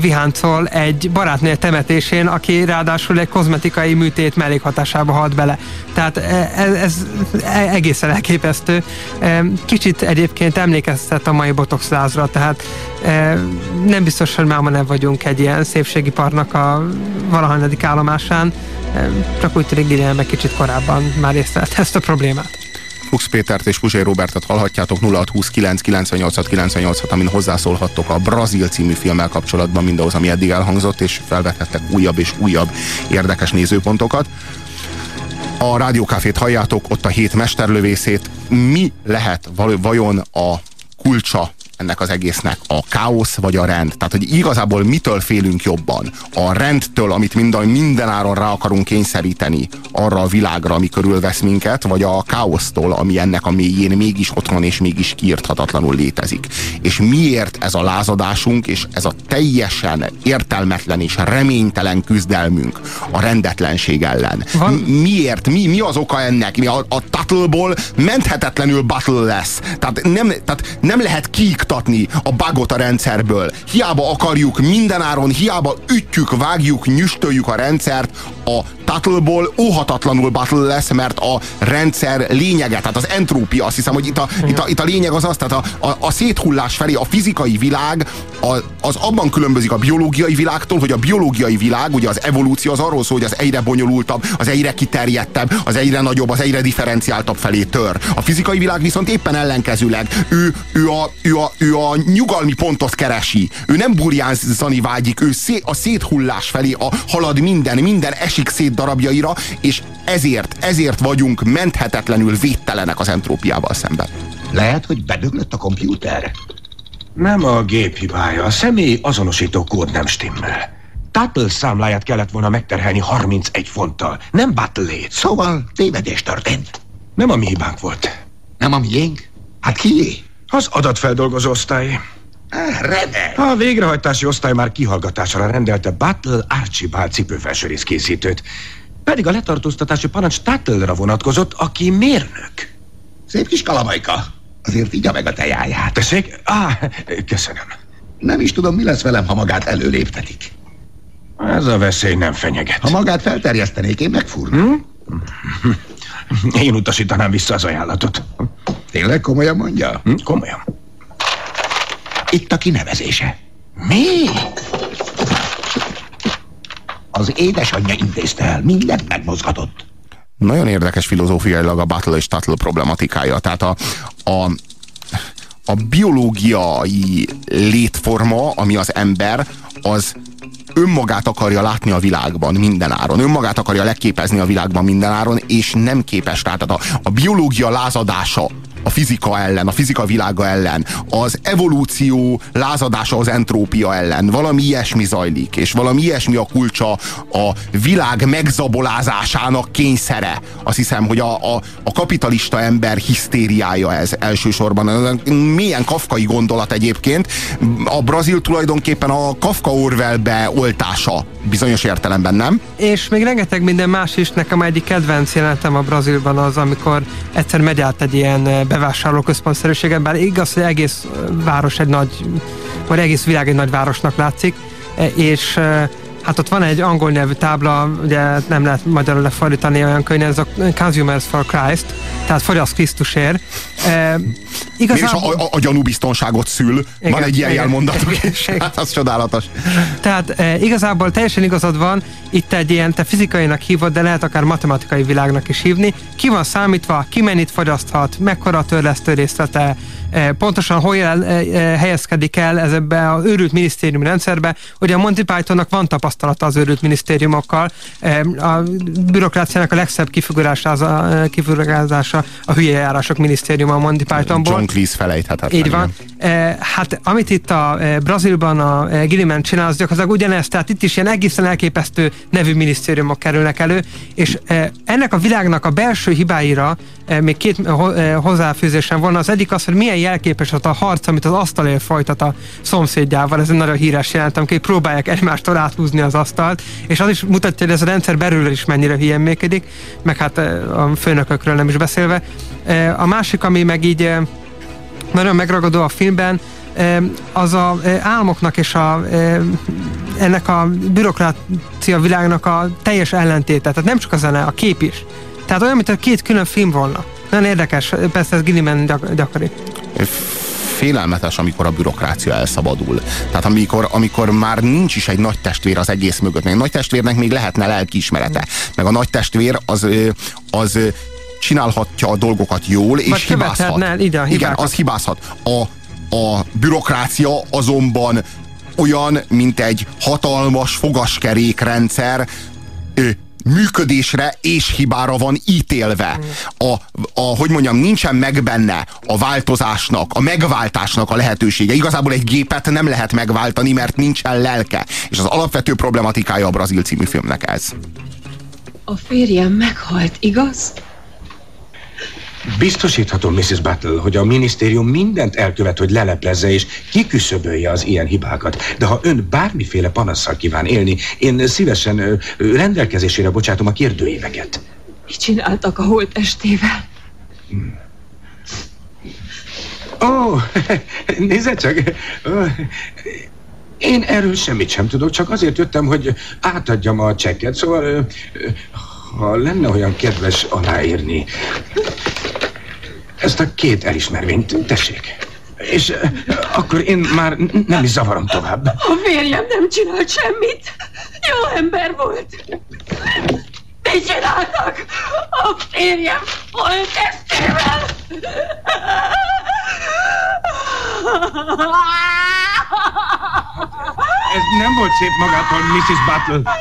viháncol egy barátnő temetésén, aki ráadásul egy kozmetikai műtét mellékhatásába halt bele. Tehát e, ez, ez e- egészen elképesztő. E, Kicsit egyébként emlékeztet a mai botox lázra, tehát e, nem biztos, hogy máma nem vagyunk egy ilyen szépségiparnak a valahanyadik állomásán, E, csak úgy tűnik kicsit korábban már észlelt ezt a problémát. Fuchs Pétert és Puzsé Robertet hallhatjátok 0629 98 98 amin hozzászólhattok a Brazil című filmmel kapcsolatban mindahhoz, ami eddig elhangzott, és felvethettek újabb és újabb érdekes nézőpontokat. A Rádiókafét halljátok, ott a hét mesterlövészét. Mi lehet vajon a kulcsa ennek az egésznek a káosz vagy a rend. Tehát, hogy igazából mitől félünk jobban? A rendtől, amit minden, minden áron rá akarunk kényszeríteni arra a világra, ami körülvesz minket, vagy a káosztól, ami ennek a mélyén mégis otthon és mégis kiirthatatlanul létezik. És miért ez a lázadásunk, és ez a teljesen értelmetlen és reménytelen küzdelmünk a rendetlenség ellen? Van- Mi- miért? Mi, mi az oka ennek? Mi a, a Tuttleból menthetetlenül battle lesz. Tehát nem, tehát nem lehet kiiktatni a bugot a rendszerből. Hiába akarjuk mindenáron, hiába ütjük, vágjuk, nyüstöljük a rendszert, a Tuttleból óhatatlanul battle lesz, mert a rendszer lényege, tehát az entrópia, azt hiszem, hogy itt a, itt a, itt a lényeg az az, tehát a, a, a széthullás felé a fizikai világ a, az abban különbözik a biológiai világtól, hogy a biológiai világ, ugye az evolúció az arról szól, hogy az egyre bonyolultabb, az egyre kiterjedtebb, az egyre nagyobb, az egyre differenciáltabb felé tör. A fizikai világ viszont éppen ellenkezőleg. Ő, ő, a, ő, a, ő a nyugalmi pontot keresi. Ő nem burjánzani vágyik, ő szé, a széthullás felé a, halad minden, minden esik szét darabjaira, és ezért, ezért vagyunk menthetetlenül védtelenek az entrópiával szemben. Lehet, hogy bedöglött a kompjúter? Nem a gép hibája, a személy azonosító kód nem stimmel. Tuttle számláját kellett volna megterhelni 31 fonttal, nem battle Szóval tévedés történt. Nem a mi hibánk volt. Nem a miénk? Hát kié? Az adatfeldolgozó osztály. Remek. A végrehajtási osztály már kihallgatásra rendelte Battle Archibald cipőfelsőrész készítőt. Pedig a letartóztatási parancs Tuttle-ra vonatkozott, aki mérnök. Szép kis kalamajka. Azért vigya meg a tejáját. Tessék? Á, köszönöm. Nem is tudom, mi lesz velem, ha magát előléptetik. Ez a veszély nem fenyeget. Ha magát felterjesztenék, én megfúrnám. Hm? Én utasítanám vissza az ajánlatot. Tényleg komolyan mondja? Hm? Komolyan. Itt a kinevezése. Mi? Az édesanyja intézte el, mindent megmozgatott. Nagyon érdekes filozófiailag a Battle és Tuttle problematikája. Tehát a, a, a biológiai létforma, ami az ember, az önmagát akarja látni a világban minden áron. Önmagát akarja leképezni a világban minden áron, és nem képes rá. Tehát a, a biológia lázadása a fizika ellen, a fizika világa ellen, az evolúció lázadása az entrópia ellen. Valami ilyesmi zajlik, és valami ilyesmi a kulcsa a világ megzabolázásának kényszere. Azt hiszem, hogy a, a, a kapitalista ember hisztériája ez elsősorban. Milyen kafkai gondolat egyébként. A brazil tulajdonképpen a Kafka Orwellbe oltása bizonyos értelemben, nem? És még rengeteg minden más is. Nekem egyik kedvenc jelentem a Brazilban az, amikor egyszer megy át egy ilyen eh, bevásárlóközpontszerűségen, bár igaz, hogy egész város egy nagy, vagy egész világ egy nagy városnak látszik, eh, és hát ott van egy angol nyelvű tábla, ugye nem lehet magyarul lefordítani olyan könnyen, ez a Consumers for Christ, tehát fogyaszt Krisztusért. E, Igazából... És a, a, a gyanúbiztonságot szül. Igen, van egy ilyen igen, jelmondatuk is. Hát az csodálatos. Tehát e, igazából teljesen igazad van, itt egy ilyen, te fizikainak hívod, de lehet akár matematikai világnak is hívni. Ki van számítva, ki mennyit fogyaszthat, mekkora a törlesztő részlete, pontosan hol el, e, e, helyezkedik el ez ebbe az őrült minisztérium rendszerbe. Ugye a Monty Pythonnak van tapasztalata az őrült minisztériumokkal. A bürokráciának a legszebb kifigurázása, kifigurázása a hülye járások minisztériuma a Monty Pythonból. John Cleese felejthetetlen. Így van. Hát amit itt a Brazilban a Gilliman csinál, az gyakorlatilag ugyanezt, tehát itt is ilyen egészen elképesztő nevű minisztériumok kerülnek elő, és ennek a világnak a belső hibáira még két ho, hozzáfűzésem volna. Az egyik az, hogy milyen jelképes az a harc, amit az asztalért folytat a szomszédjával. Ez egy nagyon híres jelentem, hogy próbálják egymástól áthúzni az asztalt, és az is mutatja, hogy ez a rendszer belülről is mennyire hülyen működik, meg hát e, a főnökökről nem is beszélve. E, a másik, ami meg így e, nagyon megragadó a filmben, az a álmoknak és a, ennek a bürokrácia világnak a teljes ellentéte. Tehát nem csak a zene, a kép is. Tehát olyan, mint a két külön film volna. Nagyon érdekes, persze ez Gilliman gyak- gyakori. Félelmetes, amikor a bürokrácia elszabadul. Tehát amikor, amikor már nincs is egy nagy testvér az egész mögött. Még a nagy testvérnek még lehetne lelkiismerete. Meg a nagy testvér az, az csinálhatja a dolgokat jól, és Vagy hibázhat. ide Igen, az hibázhat. A, a bürokrácia azonban olyan, mint egy hatalmas fogaskerékrendszer, működésre és hibára van ítélve. A, a, hogy mondjam, nincsen meg benne a változásnak, a megváltásnak a lehetősége. Igazából egy gépet nem lehet megváltani, mert nincsen lelke. És az alapvető problematikája a Brazil című filmnek ez. A férjem meghalt, igaz? Biztosíthatom, Mrs. Battle, hogy a minisztérium mindent elkövet, hogy leleplezze és kiküszöbölje az ilyen hibákat. De ha ön bármiféle panasszal kíván élni, én szívesen rendelkezésére bocsátom a kérdőíveket. Mit csináltak a holttestével? Ó, oh, nézze csak! Én erről semmit sem tudok, csak azért jöttem, hogy átadjam a csekket, szóval ha lenne olyan kedves aláírni. Ezt a két elismervényt, tessék. És ö, akkor én már nem is zavarom tovább. A férjem nem csinált semmit. Jó ember volt. Mit csináltak? A férjem holttestével. Ez nem volt szép magától, Mrs. Battle.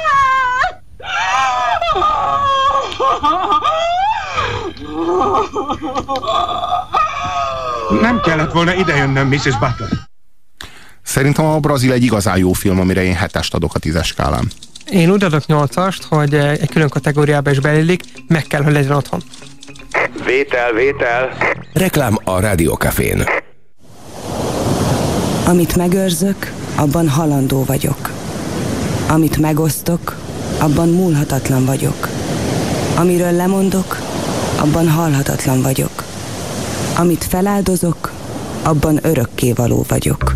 Nem kellett volna idejönnöm, Mrs. Butler. Szerintem a Brazil egy igazán jó film, amire én hetest adok a tízes skálán. Én úgy adok nyolcast, hogy eh, egy külön kategóriába is beillik, meg kell, hogy legyen otthon. Vétel, vétel. Reklám a Rádiókafén. Amit megőrzök, abban halandó vagyok. Amit megosztok, abban múlhatatlan vagyok. Amiről lemondok, abban halhatatlan vagyok. Amit feláldozok, abban örökkévaló vagyok.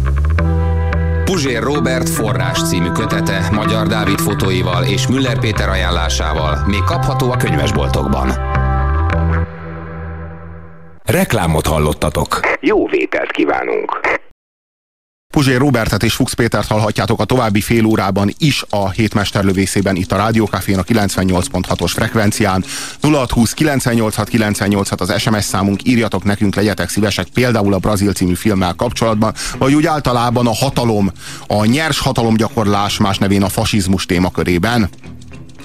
Puzsér Robert forrás című kötete Magyar Dávid fotóival és Müller Péter ajánlásával még kapható a könyvesboltokban. Reklámot hallottatok. Jó vételt kívánunk. Puzsér Robertet és Fuchs Pétert hallhatjátok a további fél órában is a hétmesterlövészében itt a Rádiókafén a 98.6-os frekvencián. 0620 986 986 az SMS számunk, írjatok nekünk, legyetek szívesek például a Brazil című filmmel kapcsolatban, vagy úgy általában a hatalom, a nyers hatalomgyakorlás más nevén a fasizmus témakörében.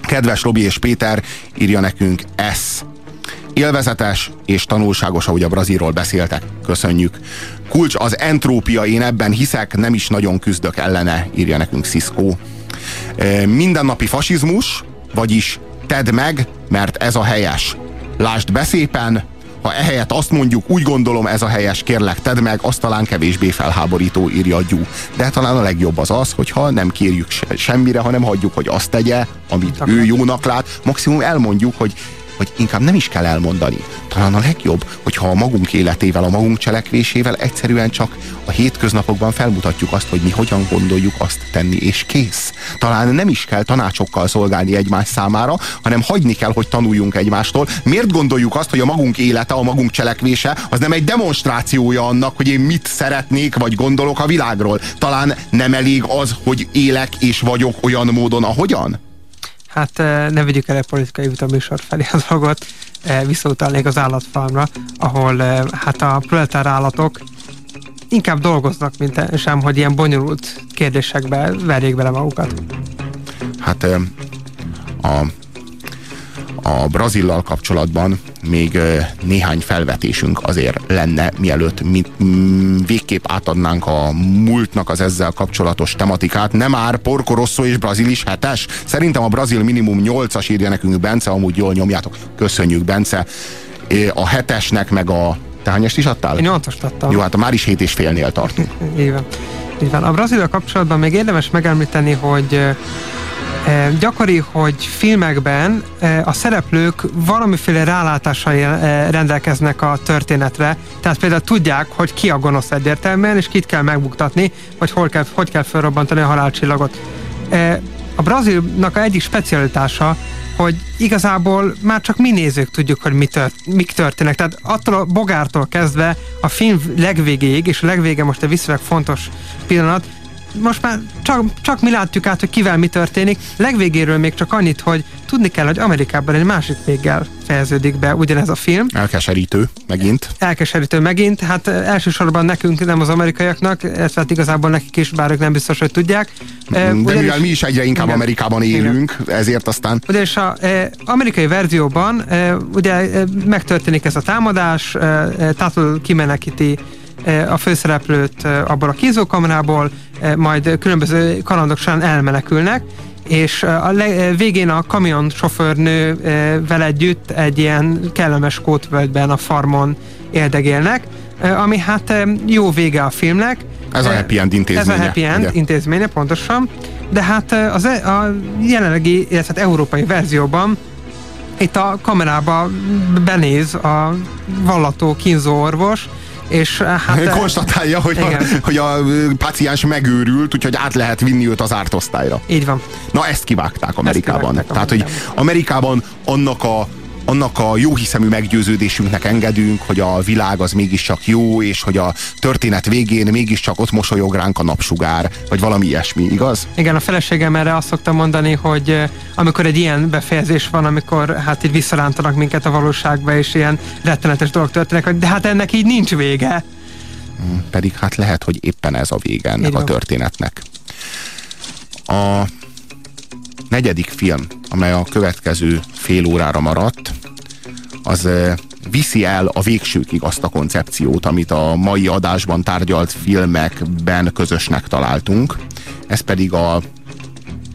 Kedves Robi és Péter, írja nekünk ez. Élvezetes és tanulságos, ahogy a Brazilról beszéltek. Köszönjük. Kulcs az entrópia, én ebben hiszek, nem is nagyon küzdök ellene, írja nekünk Cisco. E, Mindennapi fasizmus, vagyis tedd meg, mert ez a helyes. Lásd beszépen, ha ehelyett azt mondjuk, úgy gondolom ez a helyes, kérlek tedd meg, azt talán kevésbé felháborító, írja a gyú. De talán a legjobb az az, hogyha nem kérjük se- semmire, hanem hagyjuk, hogy azt tegye, amit ő jónak lát. Maximum elmondjuk, hogy hogy inkább nem is kell elmondani. Talán a legjobb, hogyha a magunk életével, a magunk cselekvésével egyszerűen csak a hétköznapokban felmutatjuk azt, hogy mi hogyan gondoljuk azt tenni, és kész. Talán nem is kell tanácsokkal szolgálni egymás számára, hanem hagyni kell, hogy tanuljunk egymástól. Miért gondoljuk azt, hogy a magunk élete, a magunk cselekvése, az nem egy demonstrációja annak, hogy én mit szeretnék, vagy gondolok a világról? Talán nem elég az, hogy élek és vagyok olyan módon, ahogyan? Hát eh, ne vegyük el egy politikai vitaműsor felé a dolgot, eh, visszautalnék az állatfarmra, ahol eh, hát a proletár állatok inkább dolgoznak, mint sem, hogy ilyen bonyolult kérdésekbe verjék bele magukat. Hát a, a Brazillal kapcsolatban még néhány felvetésünk azért lenne, mielőtt mi, mm, végképp átadnánk a múltnak az ezzel kapcsolatos tematikát. Nem már Porco Rosso és Brazil is hetes? Szerintem a Brazil minimum 8-as írja nekünk Bence, amúgy jól nyomjátok. Köszönjük, Bence. A hetesnek meg a... Te hányast is adtál? Én nyolcast adtam. Jó, hát már is hét és félnél tartunk. Van. Így van. A Brazília kapcsolatban még érdemes megemlíteni, hogy eh, eh, gyakori, hogy filmekben eh, a szereplők valamiféle rálátással rendelkeznek a történetre, tehát például tudják, hogy ki a gonosz egyértelműen, és kit kell megbuktatni, vagy hol kell, hogy kell felrobbantani a halálcsillagot. A brazilnak egyik specialitása, hogy igazából már csak mi nézők tudjuk, hogy mi tört, mik történnek. Tehát attól a bogártól kezdve a film legvégéig, és a legvége most egy viszonylag fontos pillanat, most már csak, csak mi látjuk át, hogy kivel mi történik. Legvégéről még csak annyit, hogy tudni kell, hogy Amerikában egy másik véggel fejeződik be ugyanez a film. Elkeserítő, megint. Elkeserítő megint, hát elsősorban nekünk, nem az amerikaiaknak, ezt hát igazából nekik is, bár ők nem biztos, hogy tudják. De ugyanis- mivel mi is egyre inkább Igen. Amerikában élünk, ezért aztán Ugyanis az e, amerikai verzióban e, ugye e, megtörténik ez a támadás, e, e, Tuttle kimenekíti a főszereplőt abból a kínzókamrából, majd különböző kalandok során elmenekülnek, és a le, végén a kamion sofőrnő vele együtt egy ilyen kellemes kótvölgyben a farmon éldegélnek, e, ami hát jó vége a filmnek. Ez a happy end Ez intézménye, a happy end ugye? intézménye, pontosan. De hát az, e- a jelenlegi, illetve hát európai verzióban itt a kamerába benéz a vallató kínzó orvos, és e, hát... e, konstatálja, hogy a, igen. hogy a ö, paciens megőrült, úgyhogy át lehet vinni őt az árt osztályra. Így van. Na ezt kivágták Amerikában. kivágták Tehát, hogy Amerikában annak a annak a jó hiszemű meggyőződésünknek engedünk, hogy a világ az mégiscsak jó, és hogy a történet végén mégiscsak ott mosolyog ránk a napsugár, vagy valami ilyesmi, igaz? Igen, a feleségem erre azt szokta mondani, hogy amikor egy ilyen befejezés van, amikor hát így visszarántanak minket a valóságba, és ilyen rettenetes dolgok történnek, hogy de hát ennek így nincs vége. Pedig hát lehet, hogy éppen ez a vége ennek Így a történetnek. A negyedik film, amely a következő fél órára maradt, az eh, viszi el a végsőkig azt a koncepciót, amit a mai adásban tárgyalt filmekben közösnek találtunk. Ez pedig a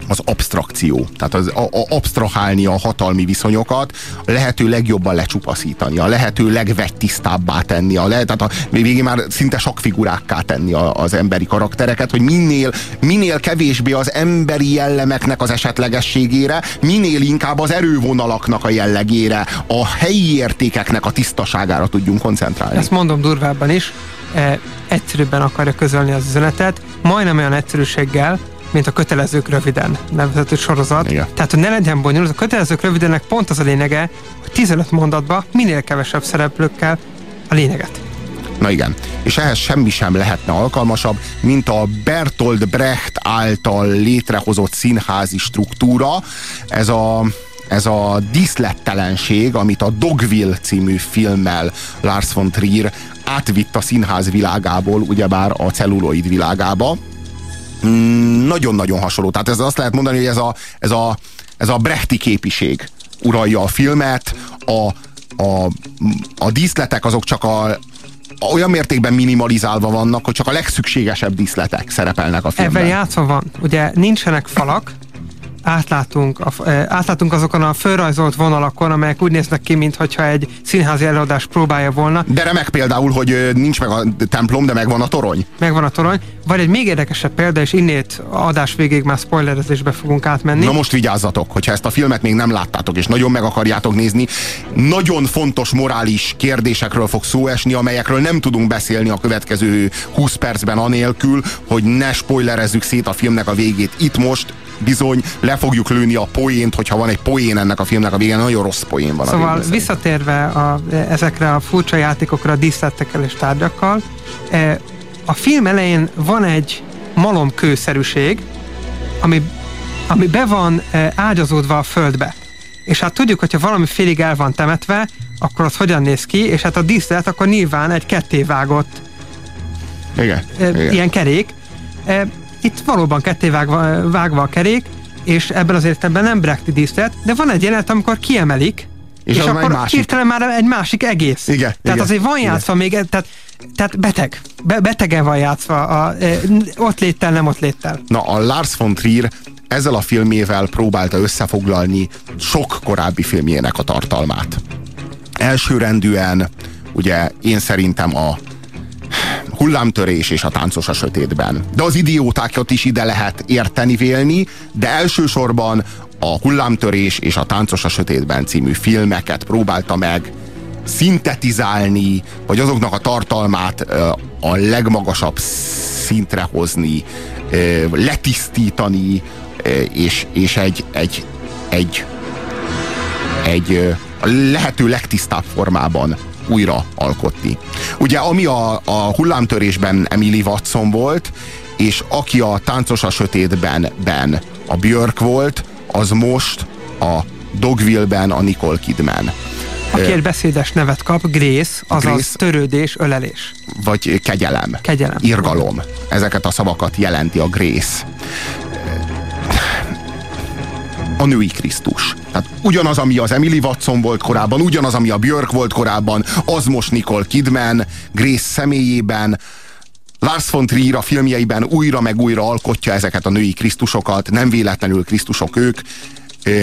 az abstrakció. Tehát az, a, a abstrahálni a hatalmi viszonyokat, a lehető legjobban lecsupaszítani, a lehető legvegytisztábbá tenni, a le, tehát a végén már szinte sakfigurákká tenni a, az emberi karaktereket, hogy minél, minél kevésbé az emberi jellemeknek az esetlegességére, minél inkább az erővonalaknak a jellegére, a helyi értékeknek a tisztaságára tudjunk koncentrálni. Ezt mondom durvábban is, eh, egyszerűbben akarja közölni az üzenetet, majdnem olyan egyszerűséggel, mint a kötelezők röviden nevezető sorozat. Igen. Tehát, hogy ne legyen bonyolult, a kötelezők rövidennek pont az a lényege, hogy 15 mondatba minél kevesebb szereplőkkel a lényeget. Na igen, és ehhez semmi sem lehetne alkalmasabb, mint a Bertolt Brecht által létrehozott színházi struktúra, ez a ez a díszlettelenség, amit a Dogville című filmmel Lars von Trier átvitt a színház világából, ugyebár a celluloid világába. Nagyon-nagyon hasonló. Tehát ez azt lehet mondani, hogy ez a, ez a, ez a Brechti képiség uralja a filmet, a, a, a díszletek azok csak a, olyan mértékben minimalizálva vannak, hogy csak a legszükségesebb díszletek szerepelnek a filmben. Ebben játszva van. Ugye nincsenek falak, átlátunk, a, eh, átlátunk azokon a fölrajzolt vonalakon, amelyek úgy néznek ki, mintha egy színházi előadás próbálja volna. De remek például, hogy nincs meg a templom, de megvan a torony. Megvan a torony. Vagy egy még érdekesebb példa, és innét adás végéig már spoilerezésbe fogunk átmenni. Na most vigyázzatok, hogyha ezt a filmet még nem láttátok, és nagyon meg akarjátok nézni, nagyon fontos morális kérdésekről fog szó esni, amelyekről nem tudunk beszélni a következő 20 percben anélkül, hogy ne spoilerezzük szét a filmnek a végét. Itt most bizony le fogjuk lőni a poént, hogyha van egy poén ennek a filmnek a végén, nagyon rossz poén van a Szóval végén. visszatérve a, ezekre a furcsa játékokra, a díszletekkel és tárgyakkal, eh, a film elején van egy malomkőszerűség, ami, ami be van eh, ágyazódva a földbe. És hát tudjuk, hogyha valami félig el van temetve, akkor az hogyan néz ki, és hát a díszlet akkor nyilván egy kettévágott Igen, eh, igen. ilyen kerék. Eh, Itt valóban ketté vágva, vágva a kerék, és ebben az értelemben nem Brechti díszlet, de van egy jelenet, amikor kiemelik, És és, akkor hirtelen már egy másik egész. Igen, Tehát igen, azért van igen. játszva még, tehát, tehát beteg. Be, betegen van játszva. A, e, ott léttel, nem ott léttel. Na, a Lars von Trier ezzel a filmével próbálta összefoglalni sok korábbi filmjének a tartalmát. Elsőrendűen, ugye én szerintem a hullámtörés és a táncos a sötétben. De az idiótákat is ide lehet érteni, vélni, de elsősorban a hullámtörés és a táncos a sötétben című filmeket próbálta meg szintetizálni, vagy azoknak a tartalmát a legmagasabb szintre hozni, letisztítani, és, és egy, egy, egy, egy a lehető legtisztább formában újra alkotni. Ugye ami a, a hullámtörésben Emily Watson volt, és aki a táncos a sötétben ben a Björk volt, az most a Dogville-ben a Nicole Kidman. Aki egy beszédes nevet kap, Grace, azaz Grace. törődés, ölelés. Vagy kegyelem. Kegyelem. Irgalom. Ezeket a szavakat jelenti a Grace. A női Krisztus. Tehát ugyanaz, ami az Emily Watson volt korábban, ugyanaz, ami a Björk volt korábban, az most Nicole Kidman, Grace személyében, Lars von Trier a filmjeiben újra meg újra alkotja ezeket a női Krisztusokat, nem véletlenül Krisztusok ők,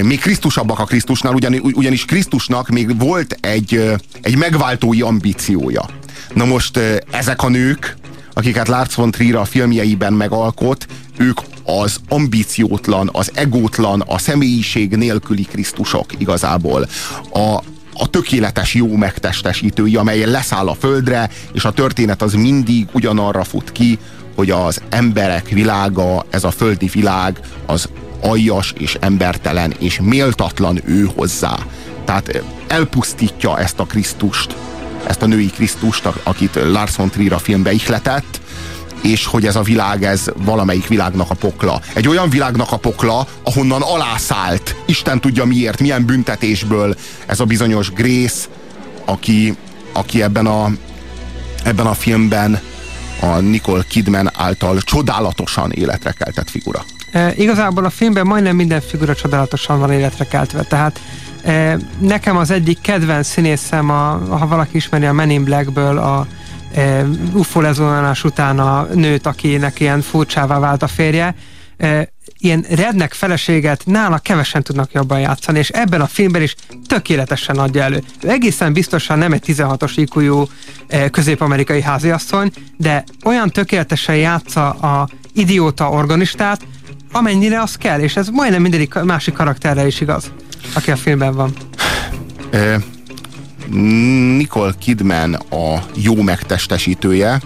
még Krisztusabbak a Krisztusnál, ugyan, ugyanis Krisztusnak még volt egy, egy megváltói ambíciója. Na most ezek a nők, akiket Lars von Trier a filmjeiben megalkot, ők az ambíciótlan, az egótlan, a személyiség nélküli Krisztusok igazából. A, a tökéletes jó megtestesítői, amely leszáll a földre, és a történet az mindig ugyanarra fut ki, hogy az emberek világa, ez a földi világ, az aljas és embertelen és méltatlan ő hozzá. Tehát elpusztítja ezt a Krisztust, ezt a női Krisztust, akit Lars von Trier a filmbe ihletett, és hogy ez a világ, ez valamelyik világnak a pokla. Egy olyan világnak a pokla, ahonnan alászállt, Isten tudja miért, milyen büntetésből ez a bizonyos Grace, aki, aki ebben, a, ebben a filmben a Nicole Kidman által csodálatosan életre keltett figura. E, igazából a filmben majdnem minden figura csodálatosan van életre keltve, tehát e, nekem az egyik kedvenc színészem, a, ha valaki ismeri a Men in Blackből a UFO lezonálás után a nőt, akinek ilyen furcsává vált a férje, e, ilyen rednek feleséget nála kevesen tudnak jobban játszani, és ebben a filmben is tökéletesen adja elő. Ő egészen biztosan nem egy 16-os IQ-jú e, közép-amerikai háziasszony, de olyan tökéletesen játsza a idióta organistát, amennyire az kell, és ez majdnem mindegyik másik karakterre is igaz, aki a filmben van. Nicole Kidman a jó megtestesítője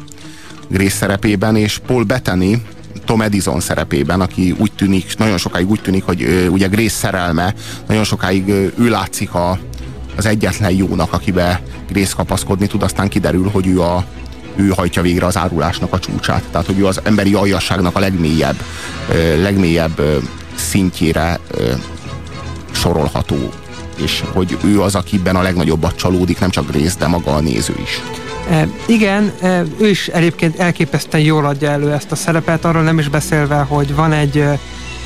Grace szerepében, és Paul Bettany Tom Edison szerepében, aki úgy tűnik, nagyon sokáig úgy tűnik, hogy ö, ugye Grace szerelme, nagyon sokáig ö, ő látszik a, az egyetlen jónak, akibe Grace kapaszkodni tud, aztán kiderül, hogy ő a ő hajtja végre az árulásnak a csúcsát. Tehát, hogy ő az emberi aljasságnak a legmélyebb, ö, legmélyebb szintjére sorolható és hogy ő az, akiben a legnagyobbat csalódik, nem csak Grace, de maga a néző is. E, igen, e, ő is egyébként elképesztően jól adja elő ezt a szerepet, arról nem is beszélve, hogy van egy, e,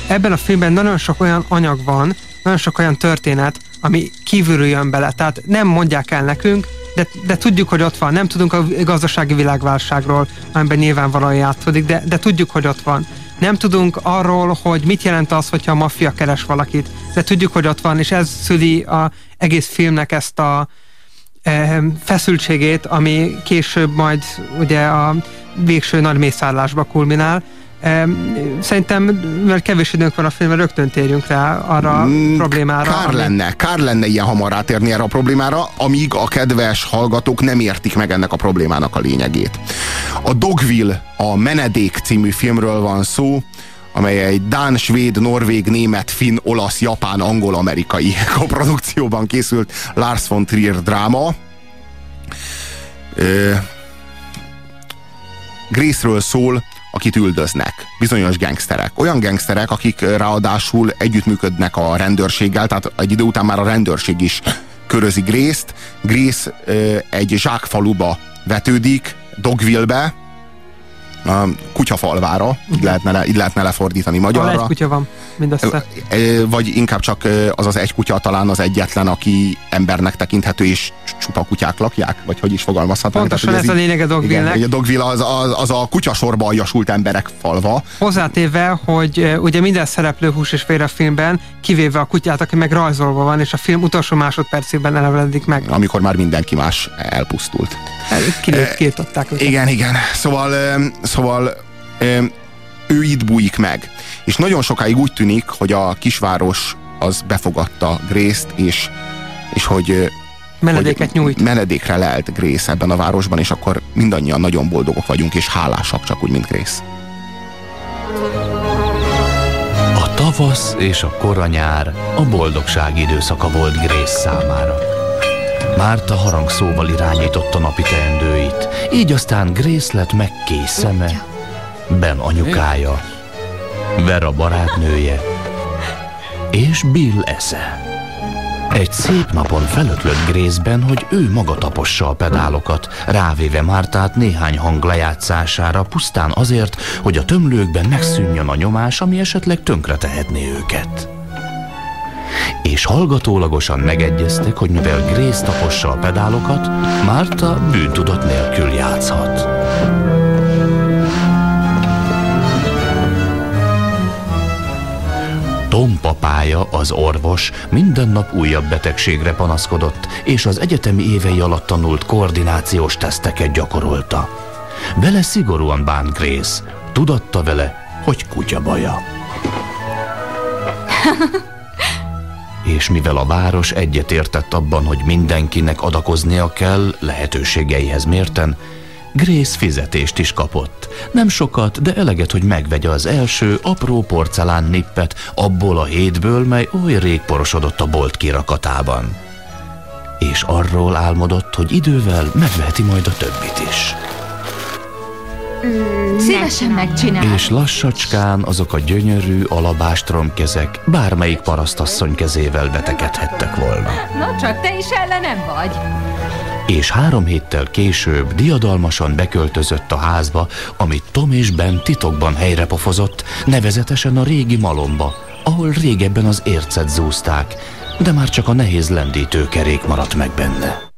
ebben a filmben nagyon sok olyan anyag van, nagyon sok olyan történet, ami kívülről jön bele, tehát nem mondják el nekünk, de, de tudjuk, hogy ott van. Nem tudunk a gazdasági világválságról, amiben nyilvánvalóan játszódik, de, de tudjuk, hogy ott van. Nem tudunk arról, hogy mit jelent az, hogyha a maffia keres valakit, de tudjuk, hogy ott van, és ez szüli a egész filmnek ezt a e, feszültségét, ami később majd ugye a végső nagy mészárlásba kulminál. Szerintem, mert kevés időnk van a filmben, rögtön térjünk rá arra a Mm, problémára. Kár ami- lenne, kár lenne ilyen hamar rátérni erre a problémára, amíg a kedves hallgatók nem értik meg ennek a problémának a lényegét. A Dogville, a Menedék című filmről van szó, amely egy dán, svéd, norvég, német, finn, olasz, japán, angol, amerikai koprodukcióban készült Lars von Trier dráma. Ö, Grace-ről szól, akit üldöznek. Bizonyos gangsterek. Olyan gangsterek, akik ö, ráadásul együttműködnek a rendőrséggel, tehát egy idő után már a rendőrség is körözi Grace-t. Grace ö, egy zsákfaluba vetődik, Dogville-be, kutyafalvára, így lehetne, le, így lehetne lefordítani Ahol magyarra. egy kutya van, mindössze. Ö, Vagy inkább csak ö, az az egy kutya talán az egyetlen, aki embernek tekinthető, és csupa kutyák lakják? Vagy hogy is fogalmazhatnánk? Pontosan Tehát, ez hogy a lényeg a Dogville-nek. Igen, hogy a Dogville az, az, az a kutyasorba aljasult emberek falva. Hozzátéve, hogy e, ugye minden szereplő hús és vér a filmben, kivéve a kutyát, aki meg rajzolva van, és a film utolsó másodpercében elevenedik meg. amikor már mindenki más elpusztult. Kilét, kiirtották őket. Igen, igen. Szóval, szóval ő itt bújik meg. És nagyon sokáig úgy tűnik, hogy a kisváros az befogadta Grace-t, és, és hogy Menedéket hogy nyújt. Menedékre lelt Grace ebben a városban, és akkor mindannyian nagyon boldogok vagyunk, és hálásak, csak úgy, mint Grace. A tavasz és a koranyár a boldogság időszaka volt Grace számára. Márta harangszóval irányította napi teendőit, így aztán Grace lett megkész szeme, Ben anyukája, Vera barátnője és Bill esze. Egy szép napon felötlött Grészben, hogy ő maga tapossa a pedálokat, rávéve Mártát néhány hang lejátszására, pusztán azért, hogy a tömlőkben megszűnjön a nyomás, ami esetleg tönkre tehetné őket. És hallgatólagosan megegyeztek, hogy mivel Grész tapossa a pedálokat, Márta bűntudat nélkül játszhat. Tom papája, az orvos, minden nap újabb betegségre panaszkodott, és az egyetemi évei alatt tanult koordinációs teszteket gyakorolta. Vele szigorúan bánt Grace, tudatta vele, hogy kutya baja. és mivel a város egyetértett abban, hogy mindenkinek adakoznia kell, lehetőségeihez mérten, Grace fizetést is kapott. Nem sokat, de eleget, hogy megvegye az első apró porcelán nippet abból a hétből, mely oly rég porosodott a bolt kirakatában. És arról álmodott, hogy idővel megveheti majd a többit is. Szívesen megcsinálom. És lassacskán azok a gyönyörű alabástromkezek bármelyik parasztasszony kezével vetekedhettek volna. Na csak te is ellenem vagy. és három héttel később diadalmasan beköltözött a házba, amit Tom és Ben titokban helyrepofozott, nevezetesen a régi malomba, ahol régebben az ércet zúzták, de már csak a nehéz lendítőkerék maradt meg benne.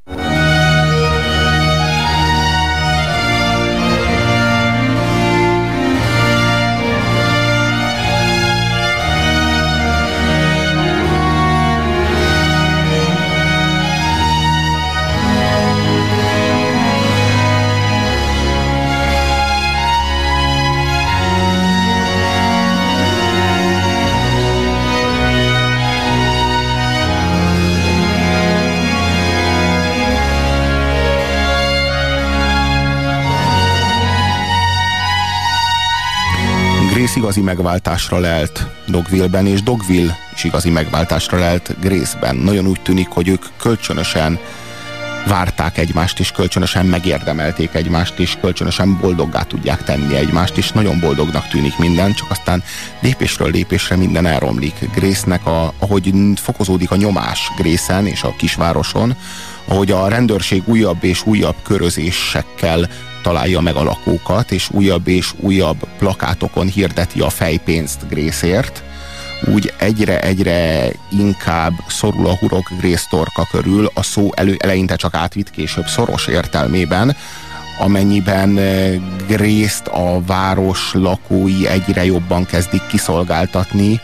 Grace igazi megváltásra lelt Dogville-ben, és Dogville is igazi megváltásra lelt Grace-ben. Nagyon úgy tűnik, hogy ők kölcsönösen várták egymást, és kölcsönösen megérdemelték egymást, és kölcsönösen boldoggá tudják tenni egymást, és nagyon boldognak tűnik minden, csak aztán lépésről lépésre minden elromlik. Grace-nek, a, ahogy fokozódik a nyomás Grészen és a kisvároson, ahogy a rendőrség újabb és újabb körözésekkel találja meg a lakókat, és újabb és újabb plakátokon hirdeti a fejpénzt Grészért, úgy egyre-egyre inkább szorul a hurok Grész torka körül, a szó elő, eleinte csak átvitt, később szoros értelmében, amennyiben Grészt a város lakói egyre jobban kezdik kiszolgáltatni.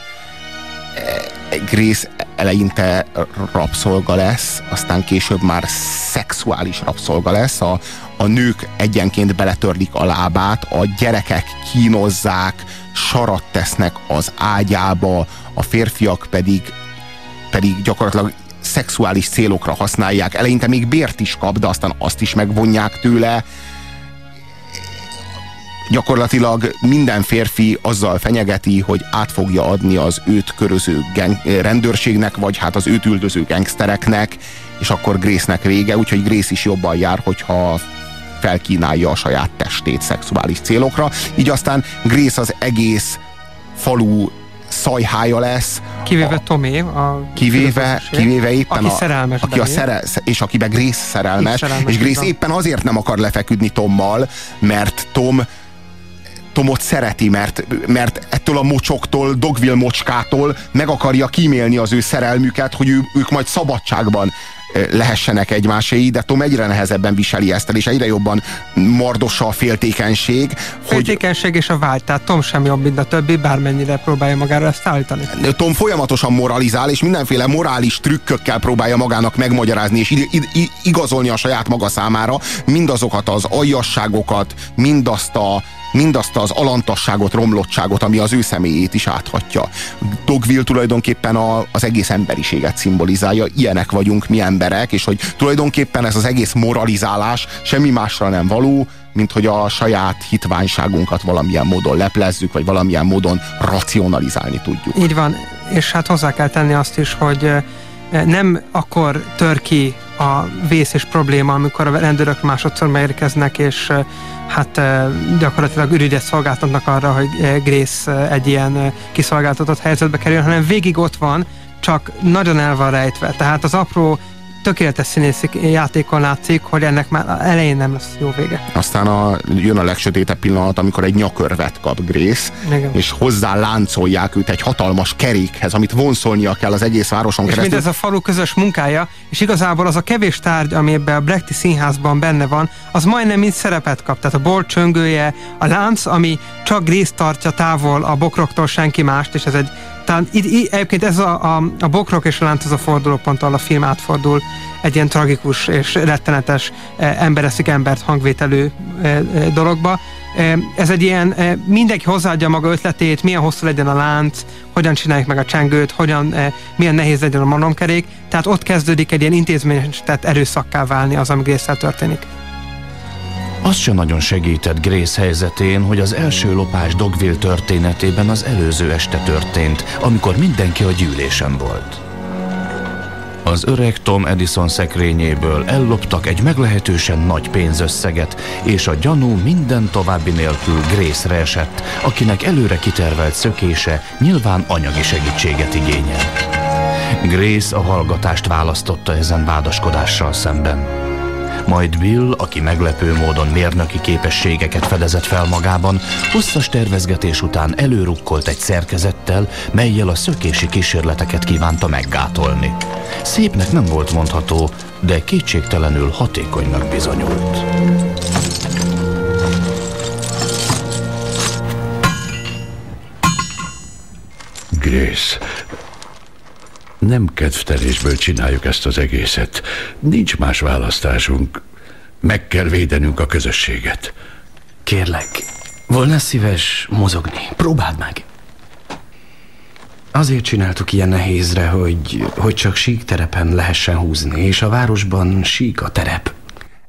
Grész eleinte rabszolga lesz, aztán később már szexuális rabszolga lesz, a, a nők egyenként beletörlik a lábát, a gyerekek kínozzák, sarat tesznek az ágyába, a férfiak pedig, pedig gyakorlatilag szexuális célokra használják. Eleinte még bért is kap, de aztán azt is megvonják tőle. Gyakorlatilag minden férfi azzal fenyegeti, hogy át fogja adni az őt köröző rendőrségnek, vagy hát az őt üldöző gangstereknek, és akkor Grace-nek vége, úgyhogy Grace is jobban jár, hogyha felkínálja a saját testét szexuális célokra. Így aztán Grace az egész falu szajhája lesz. Kivéve Tomé, a kivéve, kivéve éppen aki a, szerelmes aki a szere, és akiben Grace szerelmes, szerelmes, és Grace éppen azért nem akar lefeküdni Tommal, mert Tom Tomot szereti, mert, mert ettől a mocsoktól, Dogville mocskától meg akarja kímélni az ő szerelmüket, hogy ő, ők majd szabadságban eh, lehessenek egymáséi, de Tom egyre nehezebben viseli ezt el, és egyre jobban mardossa a féltékenység, hogy Féltékenység és a vágy, tehát Tom sem jobb, mint a többi, bármennyire próbálja magára ezt állítani. Tom folyamatosan moralizál, és mindenféle morális trükkökkel próbálja magának megmagyarázni, és igazolni a saját maga számára mindazokat az aljasságokat, mindazt a mindazt az alantasságot, romlottságot, ami az ő személyét is áthatja. Dogville tulajdonképpen a, az egész emberiséget szimbolizálja, ilyenek vagyunk mi emberek, és hogy tulajdonképpen ez az egész moralizálás semmi másra nem való, mint hogy a saját hitványságunkat valamilyen módon leplezzük, vagy valamilyen módon racionalizálni tudjuk. Így van, és hát hozzá kell tenni azt is, hogy eh, nem akkor tör ki a vész és probléma, amikor a rendőrök másodszor megérkeznek, és hát gyakorlatilag ürügyet szolgáltatnak arra, hogy Grace egy ilyen kiszolgáltatott helyzetbe kerül, hanem végig ott van, csak nagyon el van rejtve. Tehát az apró tökéletes színészi játékon látszik, hogy ennek már elején nem lesz jó vége. Aztán a, jön a legsötétebb pillanat, amikor egy nyakörvet kap Grace, Igen. és hozzá láncolják őt egy hatalmas kerékhez, amit vonszolnia kell az egész városon És keresztül. mindez a falu közös munkája, és igazából az a kevés tárgy, ami ebben a Brechti színházban benne van, az majdnem mind szerepet kap. Tehát a bor csöngője, a lánc, ami csak Grace tartja távol a bokroktól senki mást, és ez egy talán itt, itt, egyébként ez a, a, a bokrok és a lánc az a fordulópont, ahol a film átfordul egy ilyen tragikus és rettenetes eh, embereszik embert hangvételű eh, dologba. Eh, ez egy ilyen, eh, mindenki hozzáadja maga ötletét, milyen hosszú legyen a lánc, hogyan csináljuk meg a csengőt, hogyan, milyen nehéz legyen a malomkerék. Tehát ott kezdődik egy ilyen intézményes, tehát erőszakká válni az, ami grace történik. Az sem nagyon segített Grace helyzetén, hogy az első lopás Dogville történetében az előző este történt, amikor mindenki a gyűlésen volt. Az öreg Tom Edison szekrényéből elloptak egy meglehetősen nagy pénzösszeget, és a gyanú minden további nélkül Grace-re esett, akinek előre kitervelt szökése nyilván anyagi segítséget igényel. Grace a hallgatást választotta ezen vádaskodással szemben. Majd Bill, aki meglepő módon mérnöki képességeket fedezett fel magában, hosszas tervezgetés után előrukkolt egy szerkezettel, melyel a szökési kísérleteket kívánta meggátolni. Szépnek nem volt mondható, de kétségtelenül hatékonynak bizonyult. Grace, nem kedvtelésből csináljuk ezt az egészet. Nincs más választásunk. Meg kell védenünk a közösséget. Kérlek, volna szíves mozogni. Próbáld meg. Azért csináltuk ilyen nehézre, hogy, hogy csak sík terepen lehessen húzni, és a városban sík a terep.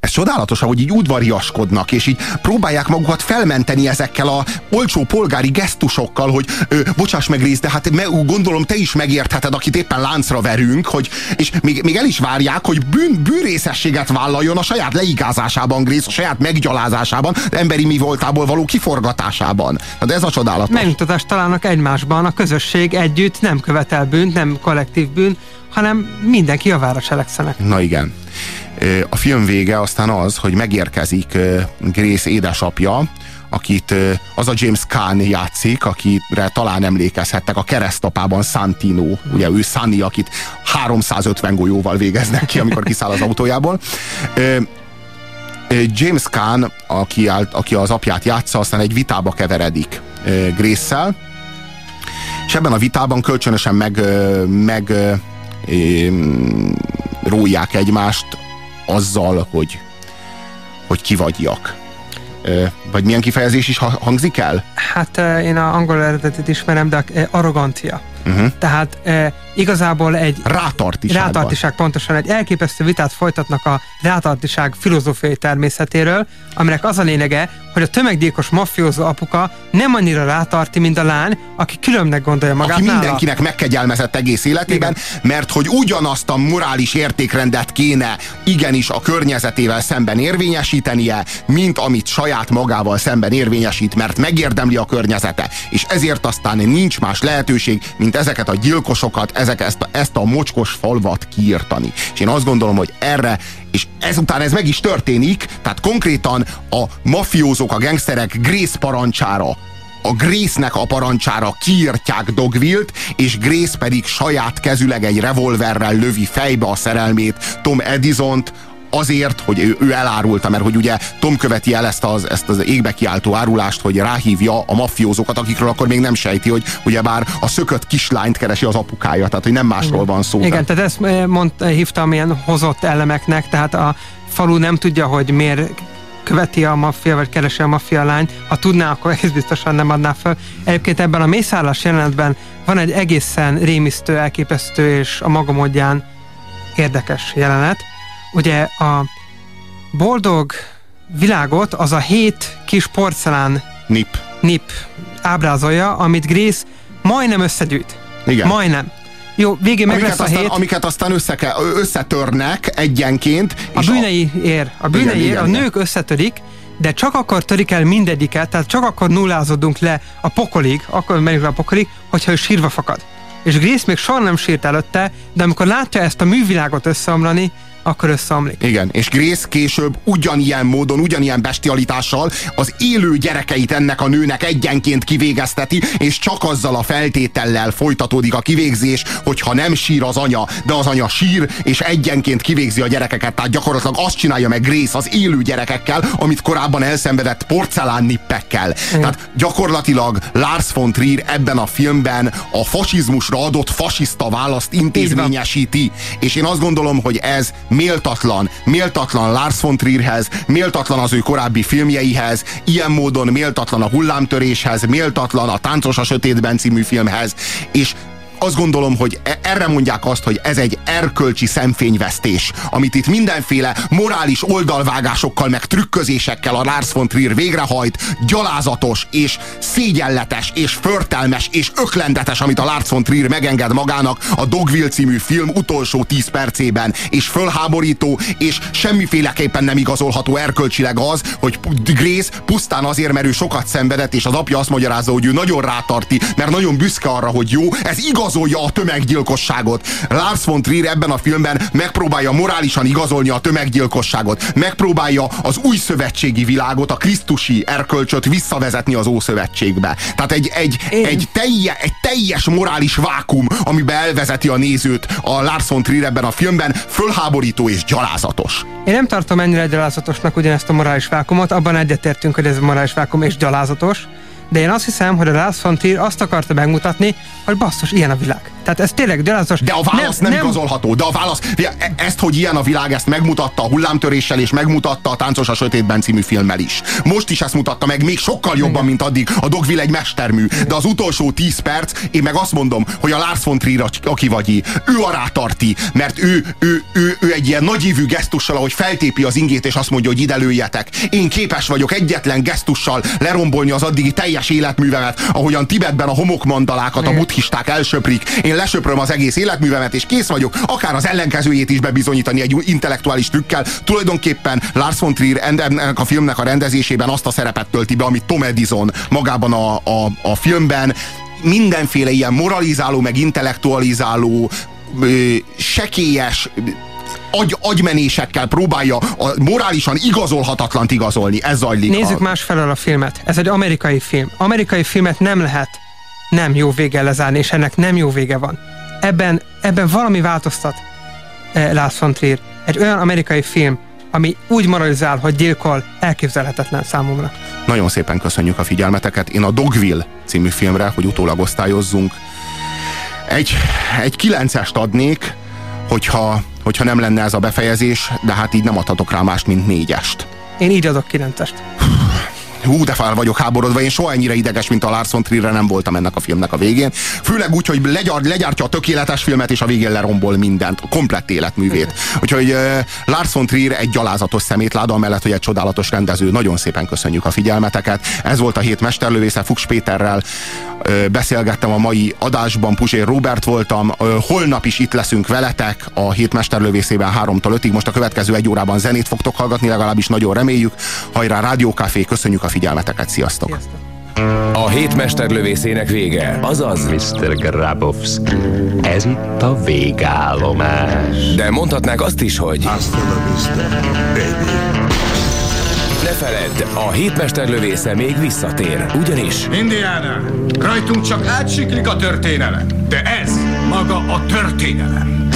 Ez csodálatos, ahogy így udvariaskodnak, és így próbálják magukat felmenteni ezekkel a olcsó polgári gesztusokkal, hogy ö, bocsáss meg rész, de hát me, gondolom te is megértheted, akit éppen láncra verünk, hogy, és még, még el is várják, hogy bűn, bűnrészességet vállaljon a saját leigázásában, Grész, a saját meggyalázásában, emberi mi voltából való kiforgatásában. Hát ez a csodálatos. Megmutatást találnak egymásban, a közösség együtt nem követel bűnt, nem kollektív bűn, hanem mindenki javára cselekszenek. Na igen. A film vége aztán az, hogy megérkezik Grace édesapja, akit az a James Caan játszik, akire talán emlékezhettek a keresztapában Santino, ugye ő Sunny, akit 350 golyóval végeznek ki, amikor kiszáll az autójából. James Caan, aki, áll- aki az apját játsza, aztán egy vitába keveredik Grace-szel, és ebben a vitában kölcsönösen meg, meg róják egymást azzal, hogy, hogy kivagyjak. Ö, Vagy milyen kifejezés is ha- hangzik el? Hát én a angol eredetet ismerem, de arrogancia. Uh-huh. Tehát igazából egy rátartiság, rátartiság pontosan egy elképesztő vitát folytatnak a rátartiság filozófiai természetéről, aminek az a lényege, hogy a tömeggyilkos mafiózó apuka nem annyira rátarti, mint a lány, aki különbnek gondolja magát aki nála. mindenkinek megkegyelmezett egész életében, mert hogy ugyanazt a morális értékrendet kéne igenis a környezetével szemben érvényesítenie, mint amit saját magával szemben érvényesít, mert megérdemli a környezete. És ezért aztán nincs más lehetőség, mint ezeket a gyilkosokat, ezek, ezt, ezt a mocskos falvat kiírtani. És én azt gondolom, hogy erre és ezután ez meg is történik, tehát konkrétan a mafiózók, a gangsterek Grace parancsára a Grace-nek a parancsára kiírtják Dogville-t, és Grace pedig saját kezüleg egy revolverrel lövi fejbe a szerelmét Tom Edison-t, azért, hogy ő, ő elárulta, mert hogy ugye Tom követi el ezt az, ezt az égbe kiáltó árulást, hogy ráhívja a mafiózókat, akikről akkor még nem sejti, hogy ugyebár a szökött kislányt keresi az apukája, tehát hogy nem másról van szó. Igen, tehát ezt eh, mond, hívtam ilyen hozott elemeknek, tehát a falu nem tudja, hogy miért követi a maffia, vagy keresi a maffia lányt. Ha tudná, akkor egész biztosan nem adná fel. Egyébként ebben a mészállás jelenetben van egy egészen rémisztő, elképesztő és a maga módján érdekes jelenet. Ugye a boldog világot az a hét kis porcelán nip, nip ábrázolja, amit Grace majdnem összegyűjt. Igen. Majdnem. Jó, végén meg amiket lesz a aztán, hét. Amiket aztán összeke, összetörnek egyenként. A bűnei ér. A bűnei Igen, ér, igen, a igen. nők összetörik, de csak akkor törik el mindegyiket, tehát csak akkor nullázódunk le a pokolig, akkor megyünk le a pokolig, hogyha ő sírva fakad. És Grace még soha nem sírt előtte, de amikor látja ezt a művilágot összeomlani, akkor összeomlik. Igen, és Grace később ugyanilyen módon, ugyanilyen bestialitással az élő gyerekeit ennek a nőnek egyenként kivégezteti, és csak azzal a feltétellel folytatódik a kivégzés, hogyha nem sír az anya, de az anya sír, és egyenként kivégzi a gyerekeket. Tehát gyakorlatilag azt csinálja meg Grace az élő gyerekekkel, amit korábban elszenvedett porcelán nippekkel. Tehát gyakorlatilag Lars von Trier ebben a filmben a fasizmusra adott fasiszta választ intézményesíti. És én azt gondolom, hogy ez méltatlan, méltatlan Lars von Trierhez, méltatlan az ő korábbi filmjeihez, ilyen módon méltatlan a hullámtöréshez, méltatlan a Táncos a Sötétben című filmhez, és azt gondolom, hogy e- erre mondják azt, hogy ez egy erkölcsi szemfényvesztés, amit itt mindenféle morális oldalvágásokkal, meg trükközésekkel a Lars von Trier végrehajt, gyalázatos és szégyenletes és förtelmes és öklendetes, amit a Lars von Trier megenged magának a Dogville című film utolsó 10 percében, és fölháborító, és semmiféleképpen nem igazolható erkölcsileg az, hogy Grace pusztán azért, mert ő sokat szenvedett, és az apja azt magyarázza, hogy ő nagyon rátarti, mert nagyon büszke arra, hogy jó, ez igazolja a tömeggyilkosságot. Lars von Trier ebben a filmben megpróbálja morálisan igazolni a tömeggyilkosságot, megpróbálja az új szövetségi világot, a krisztusi erkölcsöt visszavezetni az Ószövetségbe. Tehát egy, egy, egy, telje, egy teljes morális vákum, amiben elvezeti a nézőt a Lars von Trier ebben a filmben, fölháborító és gyalázatos. Én nem tartom ennyire gyalázatosnak ugyanezt a morális vákumot, abban egyetértünk, hogy ez a morális vákum és gyalázatos, de én azt hiszem, hogy a Lars von Trier azt akarta megmutatni, hogy basszus, ilyen a világ. Tehát ez tényleg gyalázatos. De a válasz nem, nem, nem igazolható. De a válasz, e- ezt, hogy ilyen a világ, ezt megmutatta a hullámtöréssel, és megmutatta a Táncos a Sötétben című filmmel is. Most is ezt mutatta meg, még sokkal jobban, Igen. mint addig. A Dogville egy mestermű. De az utolsó 10 perc, én meg azt mondom, hogy a Lars von Trier, aki vagyi, ő a rátarti, mert ő, ő, ő, ő egy ilyen nagyívű gesztussal, ahogy feltépi az ingét, és azt mondja, hogy ide lőjetek. Én képes vagyok egyetlen gesztussal lerombolni az addigi teljes életművemet, ahogyan Tibetben a homokmandalákat a buddhisták elsöprik. Én lesöpröm az egész életművemet, és kész vagyok, akár az ellenkezőjét is bebizonyítani egy intellektuális trükkel. Tulajdonképpen Lars von Trier ennek a filmnek a rendezésében azt a szerepet tölti be, amit Tom Edison magában a, a, a filmben mindenféle ilyen moralizáló, meg intellektualizáló, sekélyes, agy, agymenésekkel próbálja a morálisan igazolhatatlant igazolni. Ez zajlik. Nézzük a... másfelől a filmet. Ez egy amerikai film. Amerikai filmet nem lehet nem jó vége lezárni, és ennek nem jó vége van. Ebben, ebben valami változtat eh, Lars von Trier. Egy olyan amerikai film, ami úgy moralizál, hogy gyilkol, elképzelhetetlen számomra. Nagyon szépen köszönjük a figyelmeteket. Én a Dogville című filmre, hogy utólag osztályozzunk, egy, egy kilencest adnék, hogyha, hogyha nem lenne ez a befejezés, de hát így nem adhatok rá más, mint négyest. Én így adok kilencest. Hú, de fel vagyok háborodva, én soha ennyire ideges, mint a Lars von Trierre nem voltam ennek a filmnek a végén. Főleg úgy, hogy legyar, legyártja a tökéletes filmet, és a végén lerombol mindent, a komplett életművét. Úgyhogy uh, Lars von Trier egy gyalázatos szemétláda, mellett, hogy egy csodálatos rendező. Nagyon szépen köszönjük a figyelmeteket. Ez volt a hét mesterlövésze, Fuchs Péterrel beszélgettem a mai adásban, Puzsér Robert voltam. Holnap is itt leszünk veletek a hét mesterlövészében 3-tól 5-ig. Most a következő egy órában zenét fogtok hallgatni, legalábbis nagyon reméljük. Hajrá, Rádiókafé, köszönjük a figyelmeteket, sziasztok! Sziasztok. A hét mesterlövészének vége, azaz Mr. Grabowski, ez itt a végállomás. De mondhatnák azt is, hogy Ne feledd, a hétmesterlövésze még visszatér, ugyanis Indiana, rajtunk csak átsiklik a történelem, de ez maga a történelem.